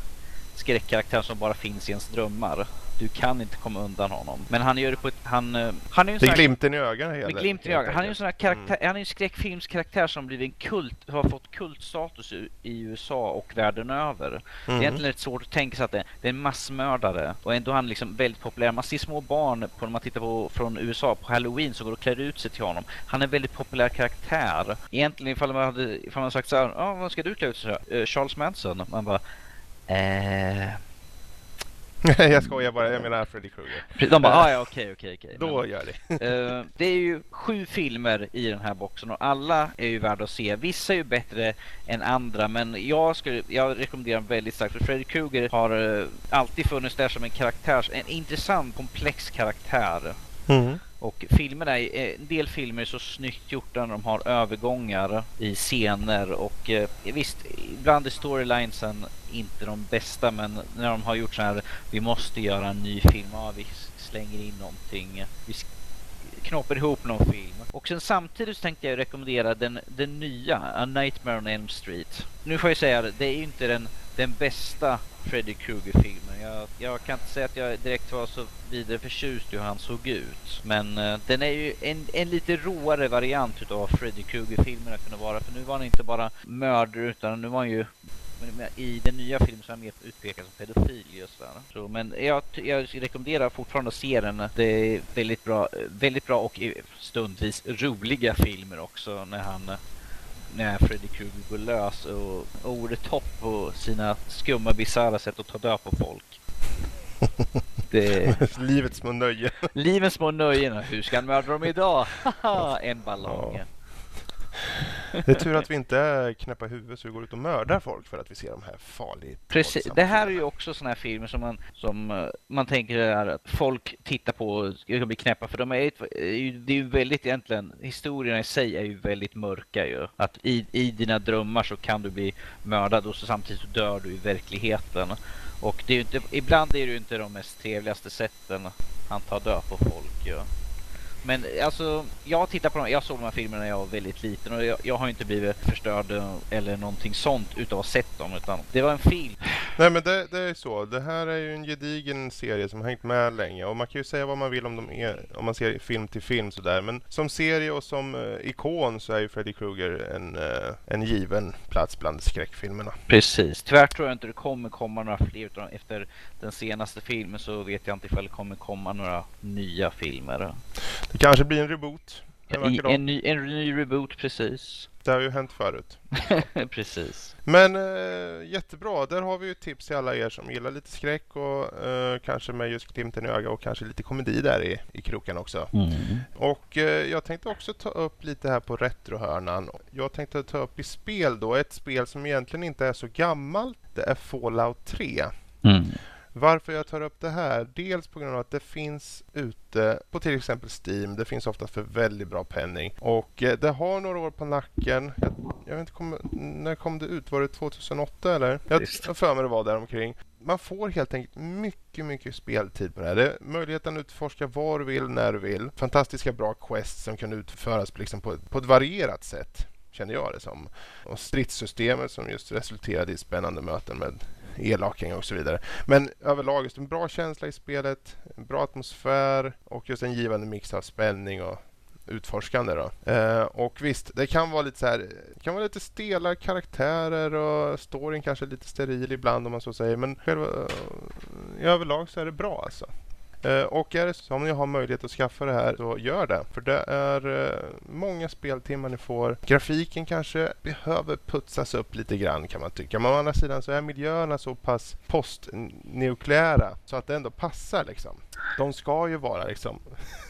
skräckkaraktär som bara finns i ens drömmar. Du kan inte komma undan honom. Men han gör det på ett... Han, eh, han är en det är glimten i ögat Med glimten i ögat. Han är en sån här karaktär, mm. han är en skräckfilmskaraktär som blivit en kult, har fått kultstatus i USA och världen över. Mm. Det är mm. egentligen rätt svårt att tänka sig att det, det är en massmördare och ändå är han liksom väldigt populär. Man ser små barn på, när man tittar på från USA på Halloween som går och klär ut sig till honom. Han är en väldigt populär karaktär. Egentligen ifall man hade ifall man sagt så här, ah, vad ska du klä ut sig uh, Charles Manson. Man bara Eh... jag skojar bara, jag menar Freddy Krueger. De bara, ah, ja okej okej okej. Då gör det. uh, det är ju sju filmer i den här boxen och alla är ju värda att se. Vissa är ju bättre än andra men jag, skulle, jag rekommenderar väldigt starkt för Freddy Krueger har uh, alltid funnits där som en karaktär, en intressant komplex karaktär. Mm. Och filmerna, eh, en del filmer är så snyggt gjorda när de har övergångar i scener och eh, visst, ibland är storylinesen inte de bästa men när de har gjort så här, vi måste göra en ny film, ja, vi slänger in någonting, vi knoppar ihop någon film. Och sen samtidigt tänkte jag rekommendera den, den nya, A Nightmare on Elm Street. Nu får jag säga det, det är ju inte den, den bästa Freddy Krueger-filmen. Jag, jag, kan inte säga att jag direkt var så vidare förtjust i hur han såg ut. Men uh, den är ju en, en lite roare variant utav vad Freddy Krueger-filmerna kunde vara. För nu var han inte bara mördare utan nu var han ju men i den nya filmen så är han mer utpekad som pedofil just där. Så, men jag, jag rekommenderar fortfarande att se den. Det är väldigt bra, väldigt bra och stundvis roliga filmer också när han eh, när Freddy Krueger går lös och over the top på sina skumma bisarra sätt att ta död på folk. Det... Livets små nöjen. Livets små nöjen. Hur ska han mörda dem idag? en ballong. Ja. Det är tur att vi inte är knäppa i huvudet så vi går ut och mördar folk för att vi ser de här farligt Precis. Det här är ju också sådana här filmer som man, som eh, man tänker är att folk tittar på och bli knäppa för de är, det är ju väldigt egentligen, historierna i sig är ju väldigt mörka ju. Att i, i dina drömmar så kan du bli mördad och så samtidigt dör du i verkligheten. Och det är inte, ibland är det ju inte de mest trevligaste sätten han tar död på folk ju. Men alltså, jag tittar på dem, jag såg de här filmerna när jag var väldigt liten och jag, jag har inte blivit förstörd eller någonting sånt utav att ha sett dem utan det var en film. Nej men det, det är så, det här är ju en gedigen serie som har hängt med länge och man kan ju säga vad man vill om de är, om man ser film till film sådär men som serie och som uh, ikon så är ju Freddy Krueger en, uh, en given plats bland skräckfilmerna. Precis, tyvärr tror jag inte det kommer komma några fler utan efter den senaste filmen så vet jag inte ifall det kommer komma några nya filmer. Det kanske blir en reboot. En, en, ny, en ny reboot, precis. Det har ju hänt förut. precis. Men eh, jättebra. Där har vi ju tips till alla er som gillar lite skräck och eh, kanske med just glimten i ögat och kanske lite komedi där i, i kroken också. Mm. Och eh, jag tänkte också ta upp lite här på retrohörnan. Jag tänkte ta upp i spel då ett spel som egentligen inte är så gammalt. Det är Fallout 3. Mm. Varför jag tar upp det här? Dels på grund av att det finns ute på till exempel Steam. Det finns ofta för väldigt bra penning. Och eh, det har några år på nacken. Jag, jag vet inte, kom, när kom det ut? Var det 2008 eller? Jag har för mig det var där omkring. Man får helt enkelt mycket, mycket speltid på det här. Det är möjligheten att utforska var du vill, när du vill. Fantastiska bra quests som kan utföras liksom på, på ett varierat sätt känner jag det som. Och stridssystemet som just resulterade i spännande möten med elaking och så vidare. Men överlag just en bra känsla i spelet, en bra atmosfär och just en givande mix av spänning och utforskande. Då. Eh, och visst, det kan vara lite så här, kan vara lite stela karaktärer och storyn kanske lite steril ibland om man så säger. Men själva, eh, överlag så är det bra alltså. Eh, och är det så om ni har möjlighet att skaffa det här, så gör det. För det är eh, många speltimmar ni får. Grafiken kanske behöver putsas upp lite grann kan man tycka. Men å andra sidan så är miljöerna så pass postnukleära så att det ändå passar liksom. De ska ju vara liksom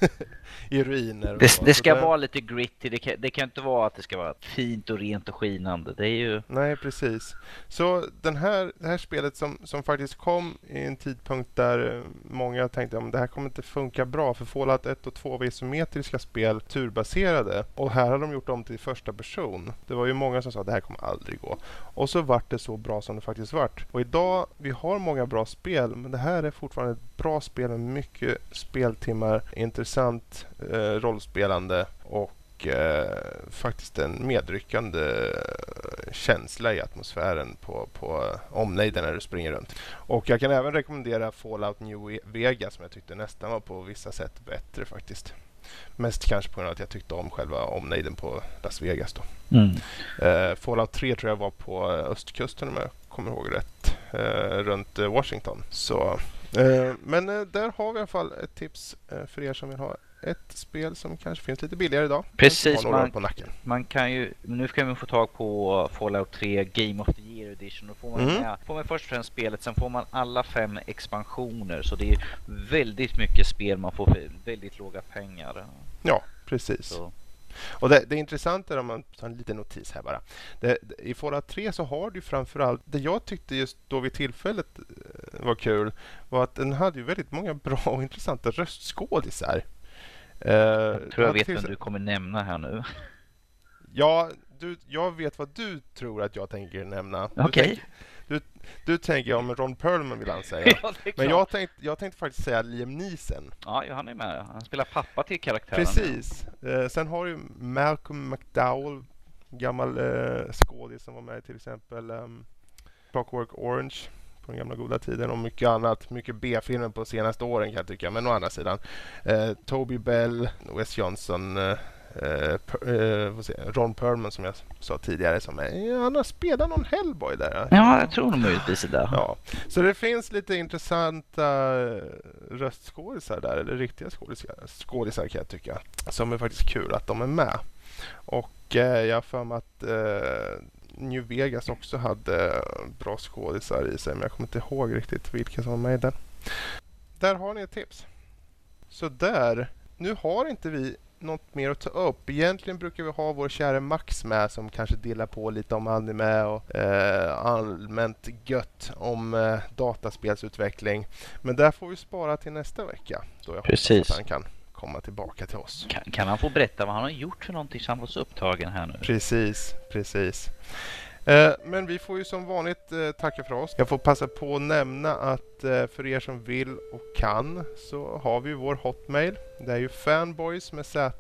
i ruiner. Det, det ska det... vara lite gritty. Det kan, det kan, inte vara att det ska vara fint och rent och skinande. Det är ju... Nej, precis. Så den här, det här spelet som, som faktiskt kom i en tidpunkt där många tänkte att det här kommer inte funka bra för Fallout 1 och 2 var isometriska spel, turbaserade. Och här har de gjort om till första person. Det var ju många som sa att det här kommer aldrig gå. Och så vart det så bra som det faktiskt vart. Och idag, vi har många bra spel, men det här är fortfarande ett bra spel med mycket speltimmar, intressant eh, rollspelande och eh, faktiskt en medryckande känsla i atmosfären på, på omnejden när du springer runt. Och jag kan även rekommendera Fallout New Vegas som jag tyckte nästan var på vissa sätt bättre faktiskt. Mest kanske på grund av att jag tyckte om själva omnejden på Las Vegas. Då. Mm. Uh, Fallout 3 tror jag var på östkusten om jag kommer ihåg rätt. Uh, runt Washington. Så Eh, men eh, där har vi i alla fall ett tips eh, för er som vill ha ett spel som kanske finns lite billigare idag. Precis, man, man, kan ju, nu kan vi få tag på Fallout 3 Game of the Year Edition. Då får man, mm. får man först och främst spelet, sen får man alla fem expansioner. Så det är väldigt mycket spel, man får för väldigt låga pengar. Ja, precis. Så. Och det, det intressanta är om man tar en liten notis här bara. Det, I Fallout 3 så har du framförallt, det jag tyckte just då vid tillfället eh, var kul, var att den hade ju väldigt många bra och intressanta röstskådisar. Uh, jag tror jag vet vem du kommer nämna här nu. Ja, du, jag vet vad du tror att jag tänker nämna. Okej. Okay. Du, tänker om Ron Perlman vill han säga. ja, Men jag tänkte, jag tänkte faktiskt säga Liam Neeson. Ja, han är med. Han spelar pappa till karaktären. Precis. Eh, sen har du Malcolm McDowell, gammal eh, skådis som var med till exempel um, Clockwork Orange på den gamla goda tiden och mycket annat. Mycket B-filmer på senaste åren kan jag tycka. Men å andra sidan, eh, Toby Bell, Wes Johnson, eh, Ron Perlman som jag sa tidigare. Som är, han har spelat någon Hellboy där. Ja, jag tror nog möjligtvis det. Ja. Så det finns lite intressanta röstskådisar där, eller riktiga skådisar, skådisar kan jag tycka. Som är faktiskt kul att de är med. Och eh, jag har för mig att eh, New Vegas också hade bra skådisar i sig, men jag kommer inte ihåg riktigt vilka som var med i den. Där har ni ett tips. Så där. Nu har inte vi något mer att ta upp. Egentligen brukar vi ha vår kära Max med som kanske delar på lite om anime och eh, allmänt gött om eh, dataspelsutveckling. Men där får vi spara till nästa vecka. Då jag Precis. hoppas att han kan komma tillbaka till oss. Kan, kan han få berätta vad han har gjort för någonting så han var så upptagen här nu? Precis, precis. Eh, men vi får ju som vanligt eh, tacka för oss. Jag får passa på att nämna att eh, för er som vill och kan så har vi vår hotmail. Det är ju fanboys med z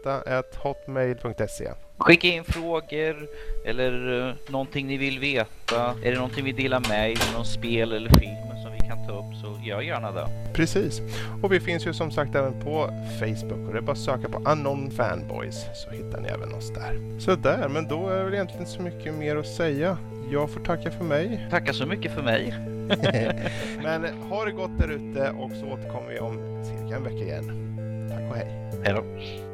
hotmail.se. Skicka in frågor eller någonting ni vill veta. Är det någonting vi delar med er, någon spel eller film kan ta upp så gör gärna det. Precis. Och vi finns ju som sagt även på Facebook och det är bara att söka på Unknown Fanboys så hittar ni även oss där. Så där, men då är det väl egentligen inte så mycket mer att säga. Jag får tacka för mig. Tackar så mycket för mig. men ha det gott där ute och så återkommer vi om cirka en vecka igen. Tack och hej. Hej då.